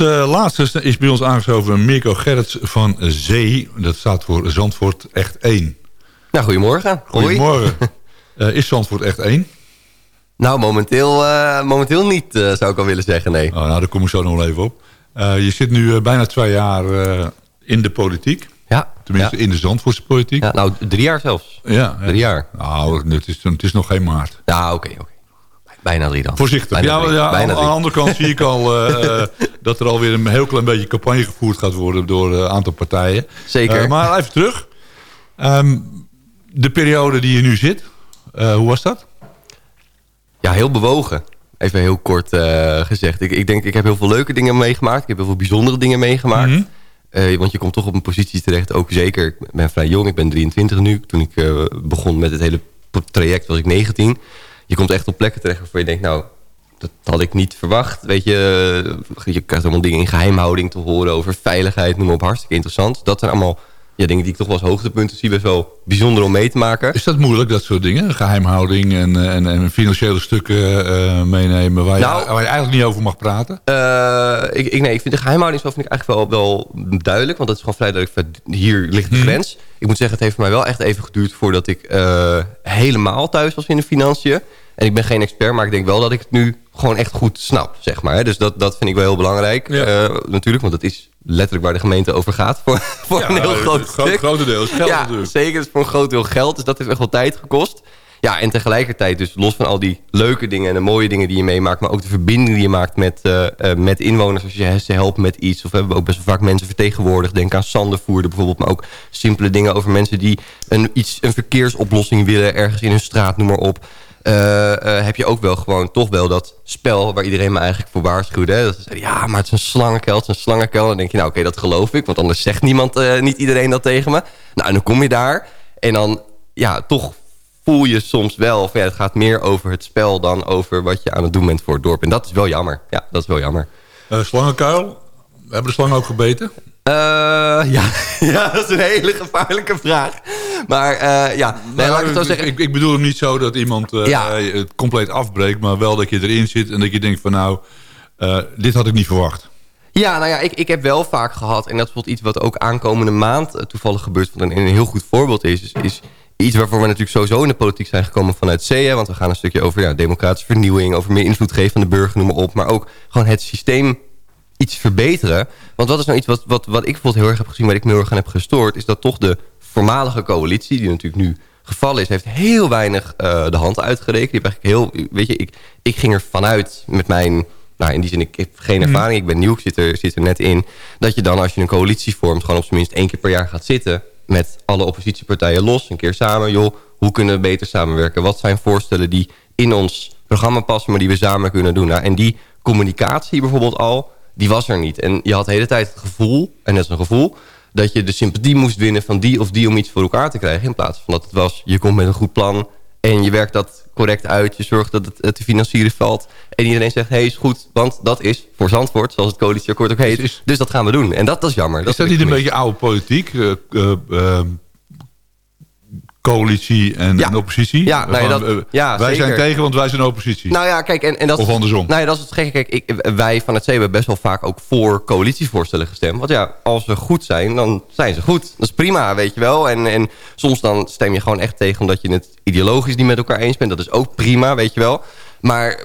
H: Als eh, laatste is bij ons aangeschoven Mirko Gerrits van Zee. Dat staat voor Zandvoort Echt 1.
M: Nou, goedemorgen.
H: Goedemorgen. Eh, is Zandvoort Echt 1?
M: Nou, momenteel, eh, momenteel niet, zou ik al willen zeggen, nee.
H: Oh, nou, daar kom ik zo nog wel even op. Je zit nu bijna twee jaar in de politiek.
M: Ja.
H: Tenminste,
M: ja.
H: in de Zandvoortse politiek.
M: Ja, nou, drie jaar zelfs.
H: Ja,
M: Drie jaar.
H: Nou, het is, het is nog geen maart.
M: Ja, oké, oké. Bijna drie dan.
H: Voorzichtig.
M: Bijna
H: Ja,
M: drie.
H: ja,
M: Bijna
H: aan, de andere kant zie ik al dat er alweer een heel klein beetje campagne gevoerd gaat worden door een aantal partijen.
M: Zeker.
H: Eh, maar even terug. Ehm, de periode die je nu zit, eh, hoe was dat?
M: Ja, heel bewogen. Even heel kort eh, gezegd. Ik, ik denk, ik heb heel veel leuke dingen meegemaakt. Ik heb heel veel bijzondere dingen meegemaakt.
H: Mhm.
M: Want je komt toch op een positie terecht, ook zeker. Ik ben vrij jong, ik ben 23 nu. Toen ik begon met het hele traject was ik 19. Je komt echt op plekken terecht waarvan je denkt, nou, dat had ik niet verwacht. Weet je, eh, je krijgt allemaal dingen in geheimhouding te horen over veiligheid, noem maar op, hartstikke interessant. Dat zijn allemaal ja, dingen die ik toch wel als hoogtepunten zie, best wel bijzonder om mee te maken.
H: Is dat moeilijk, dat soort dingen? Geheimhouding en, eh, en, en financiële stukken eh, meenemen waar je,
M: Nou-
H: waar je eigenlijk niet over mag praten?
M: Ik, ik, nee, ik vind de geheimhouding zelf vind ik eigenlijk wel, wel duidelijk. Want dat is gewoon vrij duidelijk. Hier ligt de
H: Mhm.
M: grens. Ik moet zeggen, het heeft voor mij wel echt even geduurd... voordat ik helemaal thuis was in de financiën. En ik ben geen expert, maar ik denk wel dat ik het nu gewoon echt goed snap, zeg maar. Dus dat, dat vind ik wel heel belangrijk.
H: Ja.
M: Eh, natuurlijk, want dat is letterlijk waar de gemeente over gaat. Voor, voor een heel groot
H: groot,
M: stuk.
H: geld
M: ja,
H: natuurlijk.
M: zeker. Het is voor een groot deel geld. Dus dat heeft echt wel tijd gekost. Ja, en tegelijkertijd dus los van al die leuke dingen en de mooie dingen die je meemaakt... maar ook de verbinding die je maakt met, eh, eh, met inwoners als je ze helpt met iets. Of we hebben ook best wel vaak mensen vertegenwoordigd. Denk aan Sandervoerder bijvoorbeeld, maar ook simpele dingen over mensen... die een, iets, een verkeersoplossing willen ergens in hun straat, noem maar op. Eh, eh, heb je ook wel gewoon toch wel dat spel waar iedereen me eigenlijk voor waarschuwde. Hè? Dat ze ja, maar het is een slangenkel, het is een slangenkel. Dan denk je, nou oké, dat geloof ik, want anders zegt niemand, eh, niet iedereen dat tegen me. Nou, en dan kom je daar... En dan, ja, toch voel je soms wel... Van, ja, het gaat meer over het spel dan over wat je aan het doen bent voor het dorp. En dat is wel jammer. Ja, dat is wel jammer.
H: Uh, slangenkuil, hebben de slangen ook gebeten?
M: Uh, ja. ja, dat is een hele gevaarlijke vraag. Maar uh, ja, nee, laat ik het zo zeggen.
H: Ik, ik, bedoel hem niet zo dat iemand uh, ja. het compleet afbreekt... maar wel dat je erin zit en dat je denkt van nou, dit had ik niet verwacht.
M: Ja, nou ja, ik, ik heb wel vaak gehad... en dat is bijvoorbeeld iets wat ook aankomende maand toevallig gebeurt... wat een, een heel goed voorbeeld is, is, is iets waarvoor we natuurlijk sowieso in de politiek zijn gekomen vanuit CEA. Want we gaan een stukje over ja, democratische vernieuwing... over meer invloed geven aan de burger, noem maar op. Maar ook gewoon het systeem iets verbeteren. Want wat is nou iets wat, wat, wat ik bijvoorbeeld heel erg heb gezien... waar ik me heel erg aan heb gestoord... is dat toch de voormalige coalitie... die natuurlijk nu gevallen is... heeft heel weinig uh, de hand uitgerekend. Die heb eigenlijk heel... Weet je, ik, ik ging er vanuit met mijn... Nou, in die zin, ik heb geen ervaring. Ik ben nieuw, ik zit er, zit er net in. Dat je dan, als je een coalitie vormt... gewoon op zijn minst één keer per jaar gaat zitten... met alle oppositiepartijen los, een keer samen. Joh, hoe kunnen we beter samenwerken? Wat zijn voorstellen die in ons programma passen... maar die we samen kunnen doen? Nou, en die communicatie bijvoorbeeld al die was er niet. En je had de hele tijd het gevoel, en dat is een gevoel... dat je de sympathie moest winnen van die of die om iets voor elkaar te krijgen... in plaats van dat het was, je komt met een goed plan... en je werkt dat correct uit, je zorgt dat het te financieren valt... en iedereen zegt, hé, hey, is goed, want dat is voor Zandvoort... zoals het coalitieakkoord ook heet, dus dat gaan we doen. En dat, dat is jammer.
H: Dat is dat niet een beetje oude politiek? Uh, uh, uh, coalitie en,
M: ja.
H: en oppositie.
M: Ja, nou ja, dat, ja,
H: wij
M: zeker.
H: zijn tegen, want wij zijn oppositie.
M: Nou ja, kijk, en, en dat,
H: of andersom.
M: Nou ja, dat is het gekke. Kijk, ik, wij van het C hebben best wel vaak ook voor coalitievoorstellen gestemd. Want ja, als ze goed zijn, dan zijn ze goed. Dat is prima, weet je wel. En, en soms dan stem je gewoon echt tegen omdat je het ideologisch niet met elkaar eens bent. Dat is ook prima, weet je wel. Maar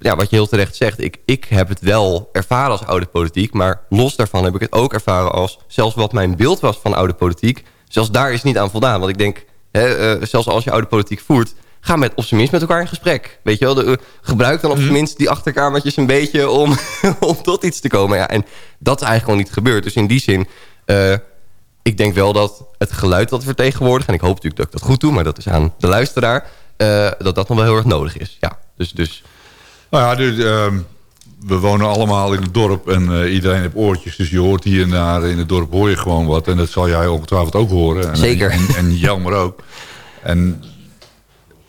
M: ja, wat je heel terecht zegt, ik, ik heb het wel ervaren als oude politiek. Maar los daarvan heb ik het ook ervaren als zelfs wat mijn beeld was van oude politiek. Zelfs daar is niet aan voldaan. Want ik denk, He, uh, zelfs als je oude politiek voert... ga met, op zijn minst met elkaar in gesprek. Weet je wel? De, uh, gebruik dan op zijn minst die achterkamertjes een beetje... om, om tot iets te komen. Ja, en dat is eigenlijk gewoon niet gebeurd. Dus in die zin... Uh, ik denk wel dat het geluid dat we vertegenwoordigen... en ik hoop natuurlijk dat ik dat goed doe... maar dat is aan de luisteraar... dat dat nog wel heel erg nodig is. Ja, dus... dus
H: nou ja, dus, we wonen allemaal in het dorp en uh, iedereen heeft oortjes. Dus je hoort hier en daar in het dorp hoor je gewoon wat. En dat zal jij ongetwijfeld ook horen. En,
M: Zeker.
H: En, en Jelmer ook. En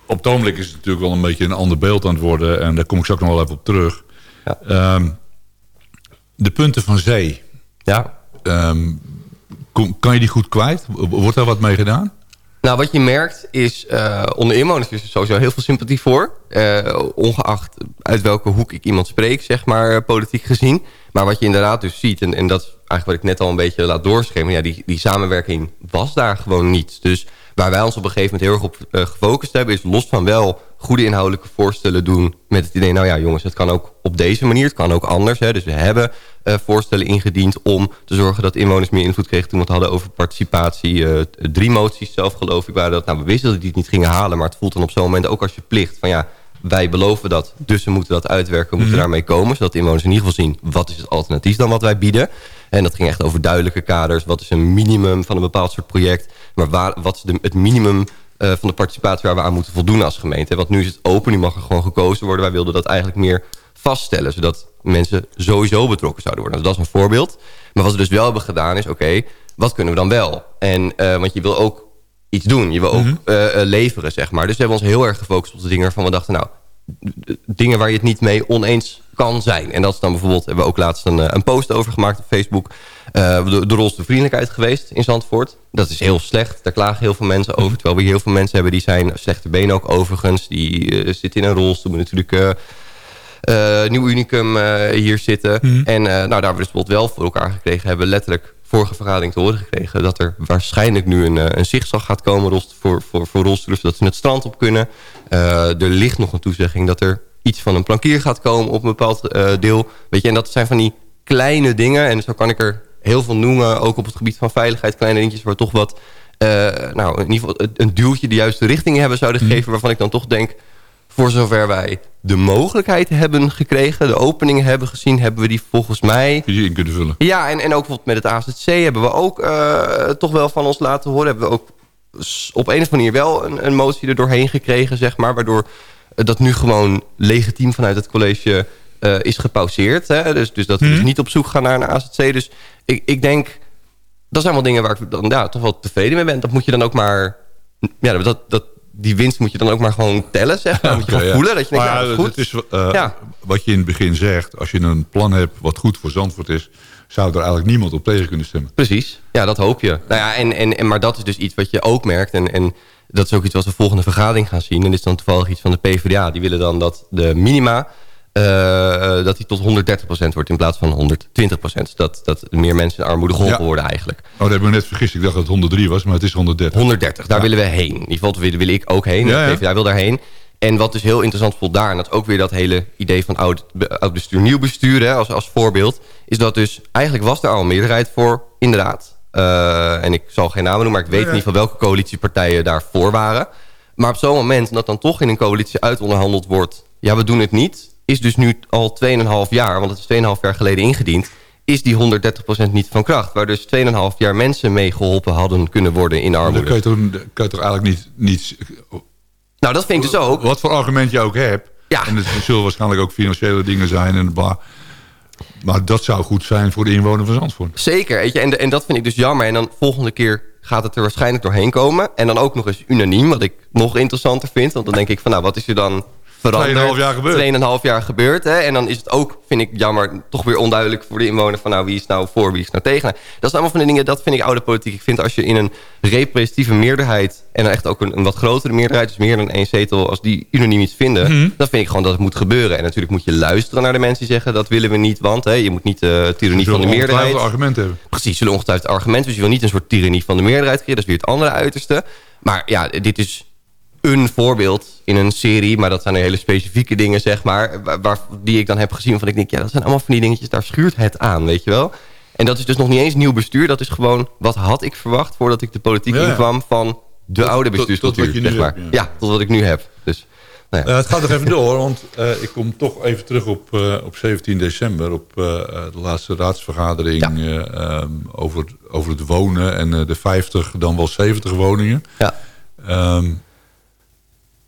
H: op het ogenblik is het natuurlijk wel een beetje een ander beeld aan het worden. En daar kom ik straks nog wel even op terug.
M: Ja.
H: Um, de punten van zee.
M: Ja.
H: Um, kan je die goed kwijt? Wordt daar wat mee gedaan?
M: Nou, wat je merkt is, uh, onder inwoners is er sowieso heel veel sympathie voor. Uh, ongeacht uit welke hoek ik iemand spreek, zeg maar, politiek gezien. Maar wat je inderdaad dus ziet, en, en dat is eigenlijk wat ik net al een beetje laat doorschemeren... Ja, die, die samenwerking was daar gewoon niet. Dus waar wij ons op een gegeven moment heel erg op uh, gefocust hebben... is los van wel goede inhoudelijke voorstellen doen met het idee... nou ja, jongens, het kan ook op deze manier, het kan ook anders. Hè. Dus we hebben voorstellen ingediend om te zorgen dat inwoners meer invloed kregen... toen we het hadden over participatie. Uh, drie moties zelf, geloof ik, waren dat. Nou, we wisten dat die het niet gingen halen, maar het voelt dan op zo'n moment ook als je plicht... van ja, wij beloven dat, dus we moeten dat uitwerken, we moeten
H: Mhm.
M: daarmee komen... zodat inwoners in ieder geval zien, wat is het alternatief dan wat wij bieden... En dat ging echt over duidelijke kaders. Wat is een minimum van een bepaald soort project? Maar waar, wat is de, het minimum uh, van de participatie waar we aan moeten voldoen als gemeente? Want nu is het open, nu mag er gewoon gekozen worden. Wij wilden dat eigenlijk meer vaststellen. Zodat mensen sowieso betrokken zouden worden. Dus dat is een voorbeeld. Maar wat we dus wel hebben gedaan is, oké, okay, wat kunnen we dan wel? En, uh, want je wil ook iets doen. Je wil ook
H: Mhm.
M: uh, leveren, zeg maar. Dus we hebben ons heel erg gefocust op de dingen waarvan we dachten... nou, dingen waar je het niet mee oneens kan zijn. En dat is dan bijvoorbeeld, hebben we ook laatst een, een post over gemaakt op Facebook. Uh, de, de rolste vriendelijkheid geweest in Zandvoort. Dat is heel slecht. Daar klagen heel veel mensen over. Terwijl we hier heel veel mensen hebben die zijn slechte benen ook overigens. Die uh, zitten in een rolstoel. Natuurlijk uh, Nieuw Unicum hier zitten.
H: Mhm.
M: En nou, daar hebben we dus bijvoorbeeld wel voor elkaar gekregen. Hebben we letterlijk vorige vergadering te horen gekregen... dat er waarschijnlijk nu een, een zichtslag gaat komen voor, voor, voor rolstoelers... zodat ze het strand op kunnen. er ligt nog een toezegging dat er iets van een plankier gaat komen op een bepaald uh, deel. Weet je, en dat zijn van die kleine dingen. En zo kan ik er heel veel noemen. Ook op het gebied van veiligheid. Kleine dingetjes waar toch wat... Uh, nou, in ieder geval een duwtje de juiste richting hebben zouden geven. Mm. Waarvan ik dan toch denk... Voor zover wij de mogelijkheid hebben gekregen... de openingen hebben gezien... hebben we die volgens mij...
H: Die in kunnen vullen.
M: Ja, en, en ook bijvoorbeeld met het AZC... hebben we ook uh, toch wel van ons laten horen. Hebben we ook op een of andere manier wel een, een motie er doorheen gekregen, zeg maar. Waardoor dat nu gewoon legitiem vanuit het college uh, is gepauzeerd. Hè? Dus, dus dat we
H: Mhm.
M: dus niet op zoek gaan naar een AZC. Dus ik, ik denk, dat zijn wel dingen waar ik dan ja, toch wel tevreden mee ben. Dat moet je dan ook maar... Ja, dat, dat, die winst moet je dan ook maar gewoon tellen, zeg. Dan moet je
H: ja.
M: voelen dat je denkt,
H: Maar
M: ja, dat is goed.
H: het is, eh,
M: Ja.
H: Wat je in het begin zegt, als je een plan hebt wat goed voor Zandvoort is... zou er eigenlijk niemand op tegen kunnen stemmen.
M: Precies, ja, dat hoop je. Nou ja, en, en, en, maar dat is dus iets wat je ook merkt. En, en dat is ook iets wat we volgende vergadering gaan zien. En dit is dan toevallig iets van de PvdA. Die willen dan dat de minima... eh, dat die tot 130% wordt in plaats van 120%. Dat, dat meer mensen in armoede geholpen
H: Ja.
M: worden eigenlijk.
H: Oh, dat heb ik me net vergist. Ik dacht dat het 103 was, maar het is 130.
M: 130, daar willen we heen. In ieder geval wil, wil ik ook heen.
H: Ja,
M: wil daarheen. En wat dus heel interessant voelt daar... en dat ook weer dat hele idee van oud, oud bestuur, nieuw bestuur... Hè, als, als voorbeeld... is dat dus eigenlijk was er al een meerderheid voor, inderdaad. Eh, en ik zal geen namen noemen... maar ik weet
H: Ja, ja.
M: niet van welke coalitiepartijen daarvoor waren. Maar op zo'n moment dat dan toch in een coalitie uitonderhandeld wordt... ja, we doen het niet... is dus nu al 2,5 jaar... want het is 2,5 jaar geleden ingediend... is die 130% niet van kracht. Waar dus 2,5 jaar mensen mee geholpen hadden kunnen worden in armoede.
H: dan kun je toch, kun je toch eigenlijk niet, niet...
M: Nou, dat vind ik dus ook.
H: Wat voor argument je ook hebt.
M: Ja.
H: En het zullen waarschijnlijk ook financiële dingen zijn. En bla. Maar dat zou goed zijn voor de inwoner van Zandvoort.
M: Zeker, weet je, en, en dat vind ik dus jammer. En dan volgende keer gaat het er waarschijnlijk doorheen komen. En dan ook nog eens unaniem, wat ik nog interessanter vind. Want dan denk ik van, nou, wat is er dan veranderd?
H: 2,5 jaar gebeurd.
M: 2,5 jaar gebeurd, hè? En dan is het ook, vind ik jammer, toch weer onduidelijk voor de inwoner... van nou, wie is nou voor, wie is nou tegen. Dat zijn allemaal van de dingen, dat vind ik oude politiek. Ik vind als je in een representatieve meerderheid... en dan echt ook een, een wat grotere meerderheid... dus meer dan één zetel, als die unaniem iets vinden...
H: Mhm.
M: dan vind ik gewoon dat het moet gebeuren. En natuurlijk moet je luisteren naar de mensen die zeggen... dat willen we niet, want hè, je moet niet de uh, tirannie
H: Ze
M: van de meerderheid...
H: ongetwijfeld argumenten hebben.
M: Precies, zullen ongetwijfeld argumenten. Dus je wil niet een soort tirannie van de meerderheid creëren. Dat is weer het andere uiterste. Maar ja, dit is een voorbeeld in een serie. Maar dat zijn hele specifieke dingen, zeg maar. Waar, die ik dan heb gezien. Van ik denk, ja, dat zijn allemaal van die dingetjes. Daar schuurt het aan, weet je wel. En dat is dus nog niet eens nieuw bestuur. Dat is gewoon, wat had ik verwacht voordat ik de politiek
H: Ja, ja.
M: inkwam... van de
H: Tot-
M: oude
H: tot- tot
M: bestuurscultuur,
H: nu
M: zeg maar.
H: hebt, ja.
M: ja. tot wat ik nu heb. Dus, nou ja.
H: Eh, het gaat nog even door, want eh, ik kom toch even terug op, eh, op 17 december... op eh, de laatste raadsvergadering eh, ehm, over, over het wonen... en de 50, dan wel 70 woningen.
M: Ja.
H: Ehm,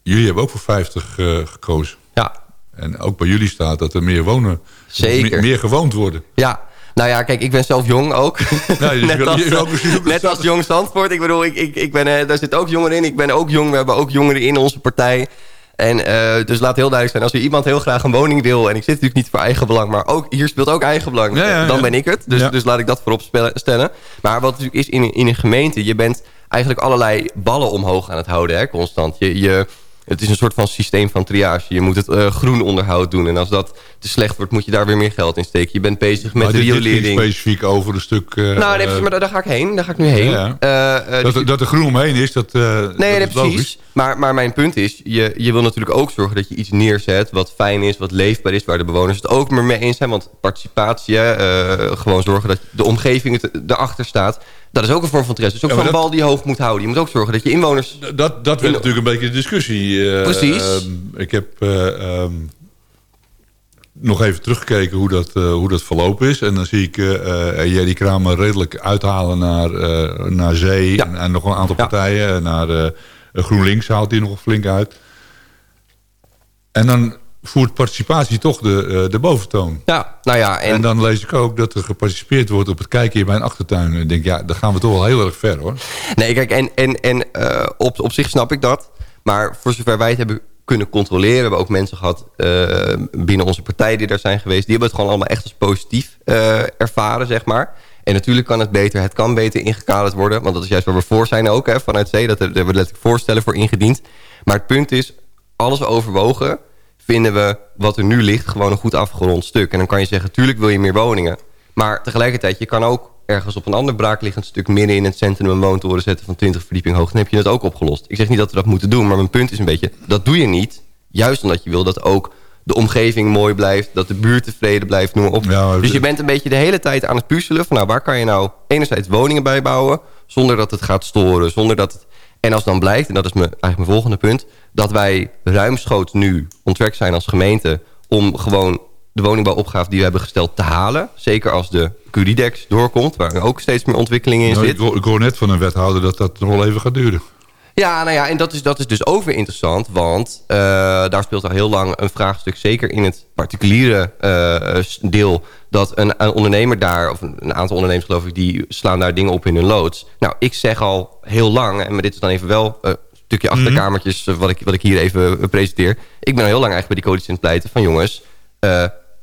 H: jullie hebben ook voor 50 eh, gekozen.
M: Ja.
H: En ook bij jullie staat dat er meer wonen...
M: Zeker.
H: Meer, meer gewoond worden.
M: Ja, nou ja, kijk, ik ben zelf jong ook.
H: Ook ook
M: net als Jong Zandvoort. Ik bedoel, ik, ik, ik ben, eh, daar zitten ook jongeren in. Ik ben ook jong. We hebben ook jongeren in onze partij. En eh, dus laat heel duidelijk zijn, als er iemand heel graag een woning wil... en ik zit natuurlijk niet voor eigen belang, maar ook, hier speelt ook eigen belang.
H: Ja, ja,
M: dan ben ik het. Dus, dus laat ik dat voorop stellen. Maar wat natuurlijk is in, in een gemeente... je bent eigenlijk allerlei ballen omhoog aan het houden, hè, constant. Je, je, het is een soort van systeem van triage. Je moet het eh, groen onderhoud doen. En als dat te slecht wordt, moet je daar weer meer geld in steken. Je bent bezig met
H: maar ging
M: riolering.
H: specifiek over een stuk... eh,
M: Nou, nee,
H: eh,
M: maar daar, daar ga ik heen. Daar ga ik nu heen.
H: Ja,
M: Eh, dus
H: dat, dat er groen omheen is, dat,
M: Nee,
H: dat
M: nee,
H: is
M: precies. Maar, maar mijn punt is, je, je wil natuurlijk ook zorgen dat je iets neerzet... wat fijn is, wat leefbaar is, waar de bewoners het ook maar mee eens zijn. Want participatie, gewoon zorgen dat de omgeving het, erachter staat... dat is ook een vorm van interesse. Dus ook
H: Ja, maar
M: zo'n
H: dat-
M: bal die je hoog moet houden. Je moet ook zorgen dat je inwoners...
H: Dat, dat werd natuurlijk een beetje de discussie. eh,
M: Precies.
H: ehm, ik heb eh, ehm, nog even teruggekeken hoe dat, eh, hoe dat verlopen is. En dan zie ik Jerry Kramer redelijk uithalen naar, naar Zee... En, en nog een aantal partijen. En Naar eh, GroenLinks haalt hij nog flink uit. En dan voert participatie toch de, eh, de boventoon.
M: Ja, nou ja...
H: En... dan lees ik ook dat er geparticipeerd wordt op het kijken in mijn achtertuin. En ik denk, ja, dan gaan we toch wel heel erg ver, hoor.
M: Nee, kijk, en, en, en eh, op, op zich snap ik dat. Maar voor zover wij het hebben kunnen controleren... hebben we ook mensen gehad eh, binnen onze partij die daar zijn geweest... die hebben het gewoon allemaal echt als positief ervaren, zeg maar. En natuurlijk kan het beter, het kan beter ingekaderd worden... want dat is juist waar we voor zijn ook, hè, vanuit zee. Dat hebben we letterlijk voorstellen voor ingediend. Maar het punt is, alles overwogen... vinden we wat er nu ligt gewoon een goed afgerond stuk. En dan kan je zeggen, tuurlijk wil je meer woningen... Maar tegelijkertijd, je kan ook ergens op een ander braakliggend stuk... midden in het centrum een woontoren zetten van 20 verdieping hoog. Dan heb je het ook opgelost. Ik zeg niet dat we dat moeten doen, maar mijn punt is een beetje... dat doe je niet, juist omdat je wil dat ook de omgeving mooi blijft... dat de buurt tevreden blijft, noem maar op.
H: maar-
M: dus je bent een beetje de hele tijd aan het puzzelen... van nou, waar kan je nou enerzijds woningen bij bouwen... zonder dat het gaat storen, zonder dat het... En als dan blijkt, en dat is mijn, eigenlijk mijn volgende punt... dat wij ruimschoots nu ontwerkt zijn als gemeente... om gewoon de woningbouwopgave die we hebben gesteld te halen. Zeker als de Curidex doorkomt, waar ook steeds meer ontwikkeling in
H: Nou,
M: zit.
H: ik, hoor, ik hoor net van een wethouder dat dat nog wel even gaat duren.
M: Ja, nou ja, en dat is, dat is dus ook weer interessant. Want uh, daar speelt al heel lang een vraagstuk... zeker in het particuliere uh, deel... dat een, een, ondernemer daar... of een aantal ondernemers geloof ik... die slaan daar dingen op in hun loods. Nou, ik zeg al heel lang... en maar dit is dan even wel een stukje
H: Mhm.
M: achterkamertjes... wat, ik, wat ik hier even presenteer. Ik ben al heel lang eigenlijk bij die coalitie aan het pleiten... van jongens,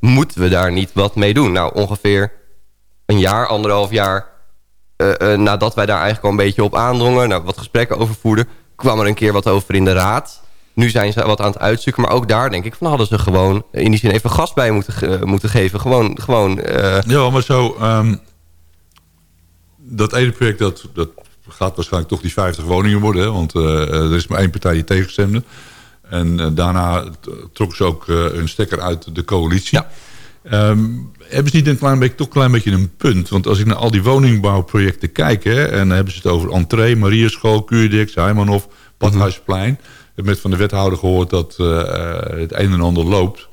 M: moeten we daar niet wat mee doen? Nou, ongeveer een jaar, anderhalf jaar nadat wij daar eigenlijk al een beetje op aandrongen... Nou, wat gesprekken over voerden... kwam er een keer wat over in de raad. Nu zijn ze wat aan het uitzoeken. Maar ook daar denk ik van hadden ze gewoon... in die zin even gas bij moeten, ge moeten geven. Gewoon... gewoon.
H: Ja, maar zo... Um, dat ene project dat, dat gaat waarschijnlijk toch die 50 woningen worden. Hè? Want er is maar één partij die tegenstemde. En daarna trokken ze ook een stekker uit de coalitie.
M: Ja.
H: Um, hebben ze niet een klein beetje, toch een klein beetje een punt? Want als ik naar al die woningbouwprojecten kijk... Hè, en dan hebben ze het over Entree, Marieschool, Kuurdix, Heimanhof, Badhuisplein. Ik heb met van de wethouder gehoord dat uh, het een en ander loopt.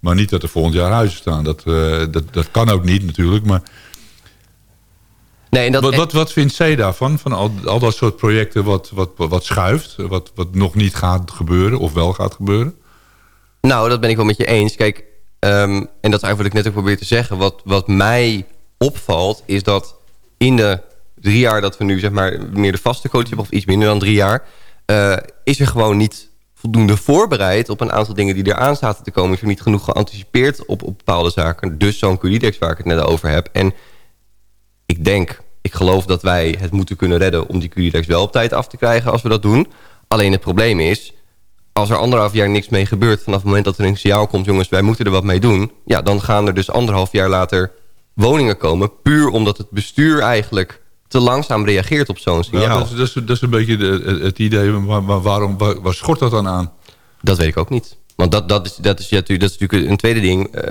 H: Maar niet dat er volgend jaar huizen staan. Dat, uh, dat, dat kan ook niet natuurlijk. Maar
M: nee, dat...
H: wat, wat, wat vindt zij daarvan? Van al, al dat soort projecten wat, wat, wat schuift? Wat, wat nog niet gaat gebeuren of wel gaat gebeuren?
M: Nou, dat ben ik wel met je eens. Kijk, Um, en dat is eigenlijk wat ik net ook probeer te zeggen. Wat, wat mij opvalt is dat in de drie jaar dat we nu zeg maar meer de vaste coach hebben... of iets minder dan drie jaar... Uh, is er gewoon niet voldoende voorbereid op een aantal dingen die eraan zaten te komen. Is er niet genoeg geanticipeerd op, op bepaalde zaken. Dus zo'n Curidex waar ik het net over heb. En ik denk, ik geloof dat wij het moeten kunnen redden... om die Curidex wel op tijd af te krijgen als we dat doen. Alleen het probleem is als er anderhalf jaar niks mee gebeurt... vanaf het moment dat er een signaal komt... jongens, wij moeten er wat mee doen... ja, dan gaan er dus anderhalf jaar later woningen komen... puur omdat het bestuur eigenlijk te langzaam reageert op zo'n signaal.
H: Ja, dat, is, dat, is, dat is een beetje de, het idee, maar, maar waarom, waar, waar, schort dat dan aan?
M: Dat weet ik ook niet. Want dat, dat, is, dat, is, dat is natuurlijk een tweede ding. Uh,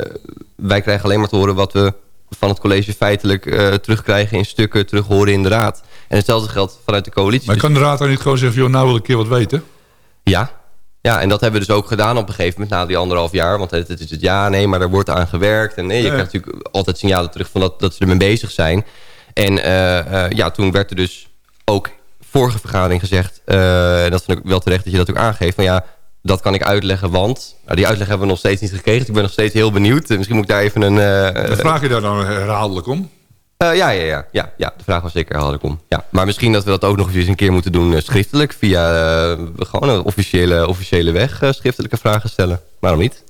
M: wij krijgen alleen maar te horen wat we van het college feitelijk uh, terugkrijgen in stukken... terug horen in de raad. En hetzelfde geldt vanuit de coalitie.
H: Maar kan de raad dan niet gewoon zeggen... joh, nou wil ik een keer wat weten?
M: Ja, ja, en dat hebben we dus ook gedaan op een gegeven moment na die anderhalf jaar. Want het, is het ja, nee, maar er wordt aan gewerkt. En nee, je krijgt natuurlijk altijd signalen terug van dat, dat ze ermee bezig zijn. En uh, uh, ja, toen werd er dus ook vorige vergadering gezegd... Uh, en dat vind ik wel terecht dat je dat ook aangeeft... van ja, dat kan ik uitleggen, want... Nou, die uitleg hebben we nog steeds niet gekregen. Dus ik ben nog steeds heel benieuwd. Misschien moet ik daar even een...
H: Dan vraag je daar dan herhaaldelijk om?
M: Uh, ja, ja, ja, ja, ja, de vraag was zeker herhaaldelijk om. Ja. Maar misschien dat we dat ook nog eens een keer moeten doen uh, schriftelijk... via uh, gewoon een officiële, officiële weg schriftelijke vragen stellen. Waarom niet?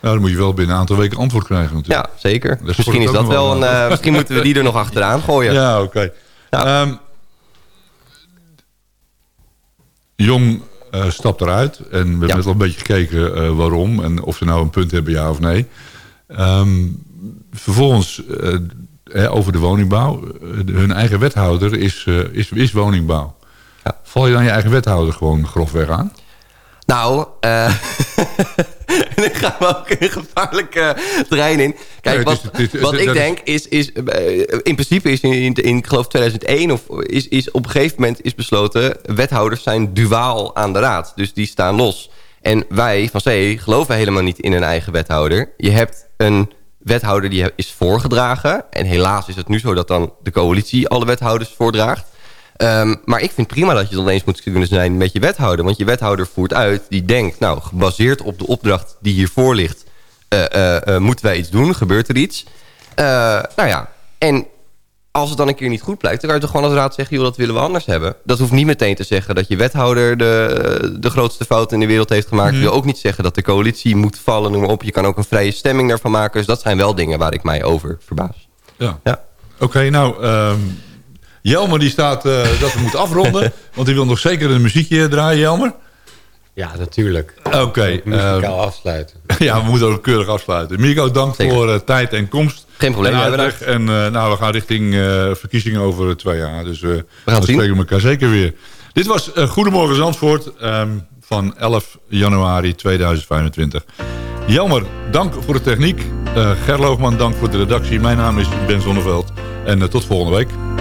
H: Nou, dan moet je wel binnen een aantal weken antwoord krijgen natuurlijk.
M: Ja, zeker. Dus misschien is dat wel een... misschien moeten we die er nog achteraan gooien.
H: Ja, oké. Okay. Ja. Um, Jong stapt eruit. En we hebben ja. net al een beetje gekeken waarom. En of ze nou een punt hebben, ja of nee. Um, vervolgens over de woningbouw. Hun eigen wethouder is, uh, is, is woningbouw. Ja. Val je dan je eigen wethouder gewoon grofweg aan?
M: Nou, uh, dan gaan we ook een gevaarlijke terrein in. Kijk,
H: Nee,
M: wat,
H: het is- het is-
M: wat
H: het-
M: ik denk is, is eh, in principe is in, in, in ik geloof 2001 of is, is op een gegeven moment is besloten, wethouders zijn duaal aan de raad. Dus die staan los. En wij van C geloven helemaal niet in een eigen wethouder. Je hebt een wethouder die is voorgedragen. En helaas is het nu zo dat dan de coalitie alle wethouders voordraagt. Ehm, maar ik vind prima dat je dan eens moet kunnen zijn met je wethouder. Want je wethouder voert uit, die denkt... nou, gebaseerd op de opdracht die hiervoor ligt... eh, eh, eh, moeten wij iets doen, gebeurt er iets. Nou ja, en als het dan een keer niet goed blijkt... dan kan je toch gewoon als raad zeggen... joh, dat willen we anders hebben. Dat hoeft niet meteen te zeggen dat je wethouder... de, de grootste fout in de wereld heeft gemaakt.
H: Mhm.
M: wil ook niet zeggen dat de coalitie moet vallen, noem maar op. Je kan ook een vrije stemming daarvan maken. Dus dat zijn wel dingen waar ik mij over verbaas.
H: Ja.
M: Ja.
H: Oké, nou... ehm Jelmer die staat eh, dat we moeten afronden. want die wil nog zeker een muziekje draaien, Jelmer.
K: Ja, natuurlijk.
H: Oké.
K: Muzikaal
H: ehm,
K: afsluiten.
H: ja, we moeten ook keurig afsluiten. Mirko, dank voor eh, tijd en komst.
M: Geen probleem,
H: En uitleg. En eh, nou, we gaan richting eh, verkiezingen over twee jaar. Dus eh we
M: gaan zien.
H: spreken elkaar zeker weer. Dit was Goedemorgen Zandvoort ehm, van 11 januari 2025. Jelmer, dank voor de techniek. Gerloofman, dank voor de redactie. Mijn naam is Ben Zonneveld. En tot volgende week.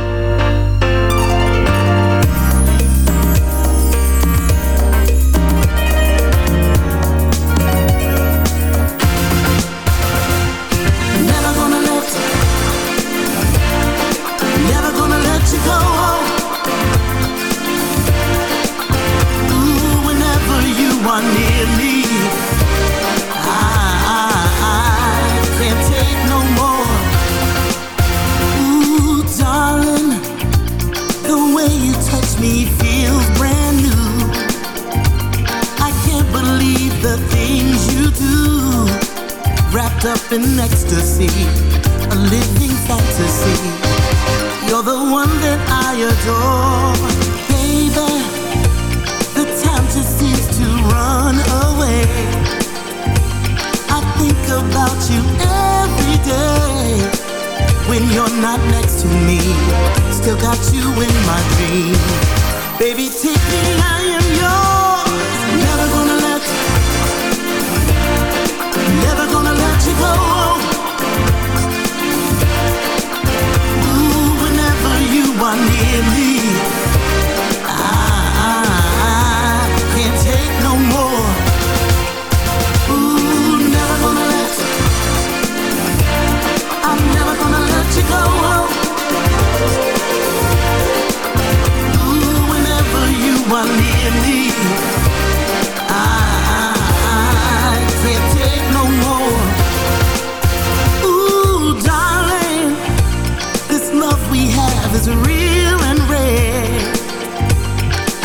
O: we have is real and rare.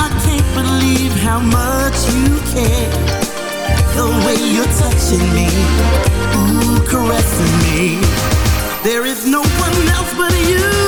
O: I can't believe how much you care. The way you're touching me, ooh, caressing me. There is no one else but you.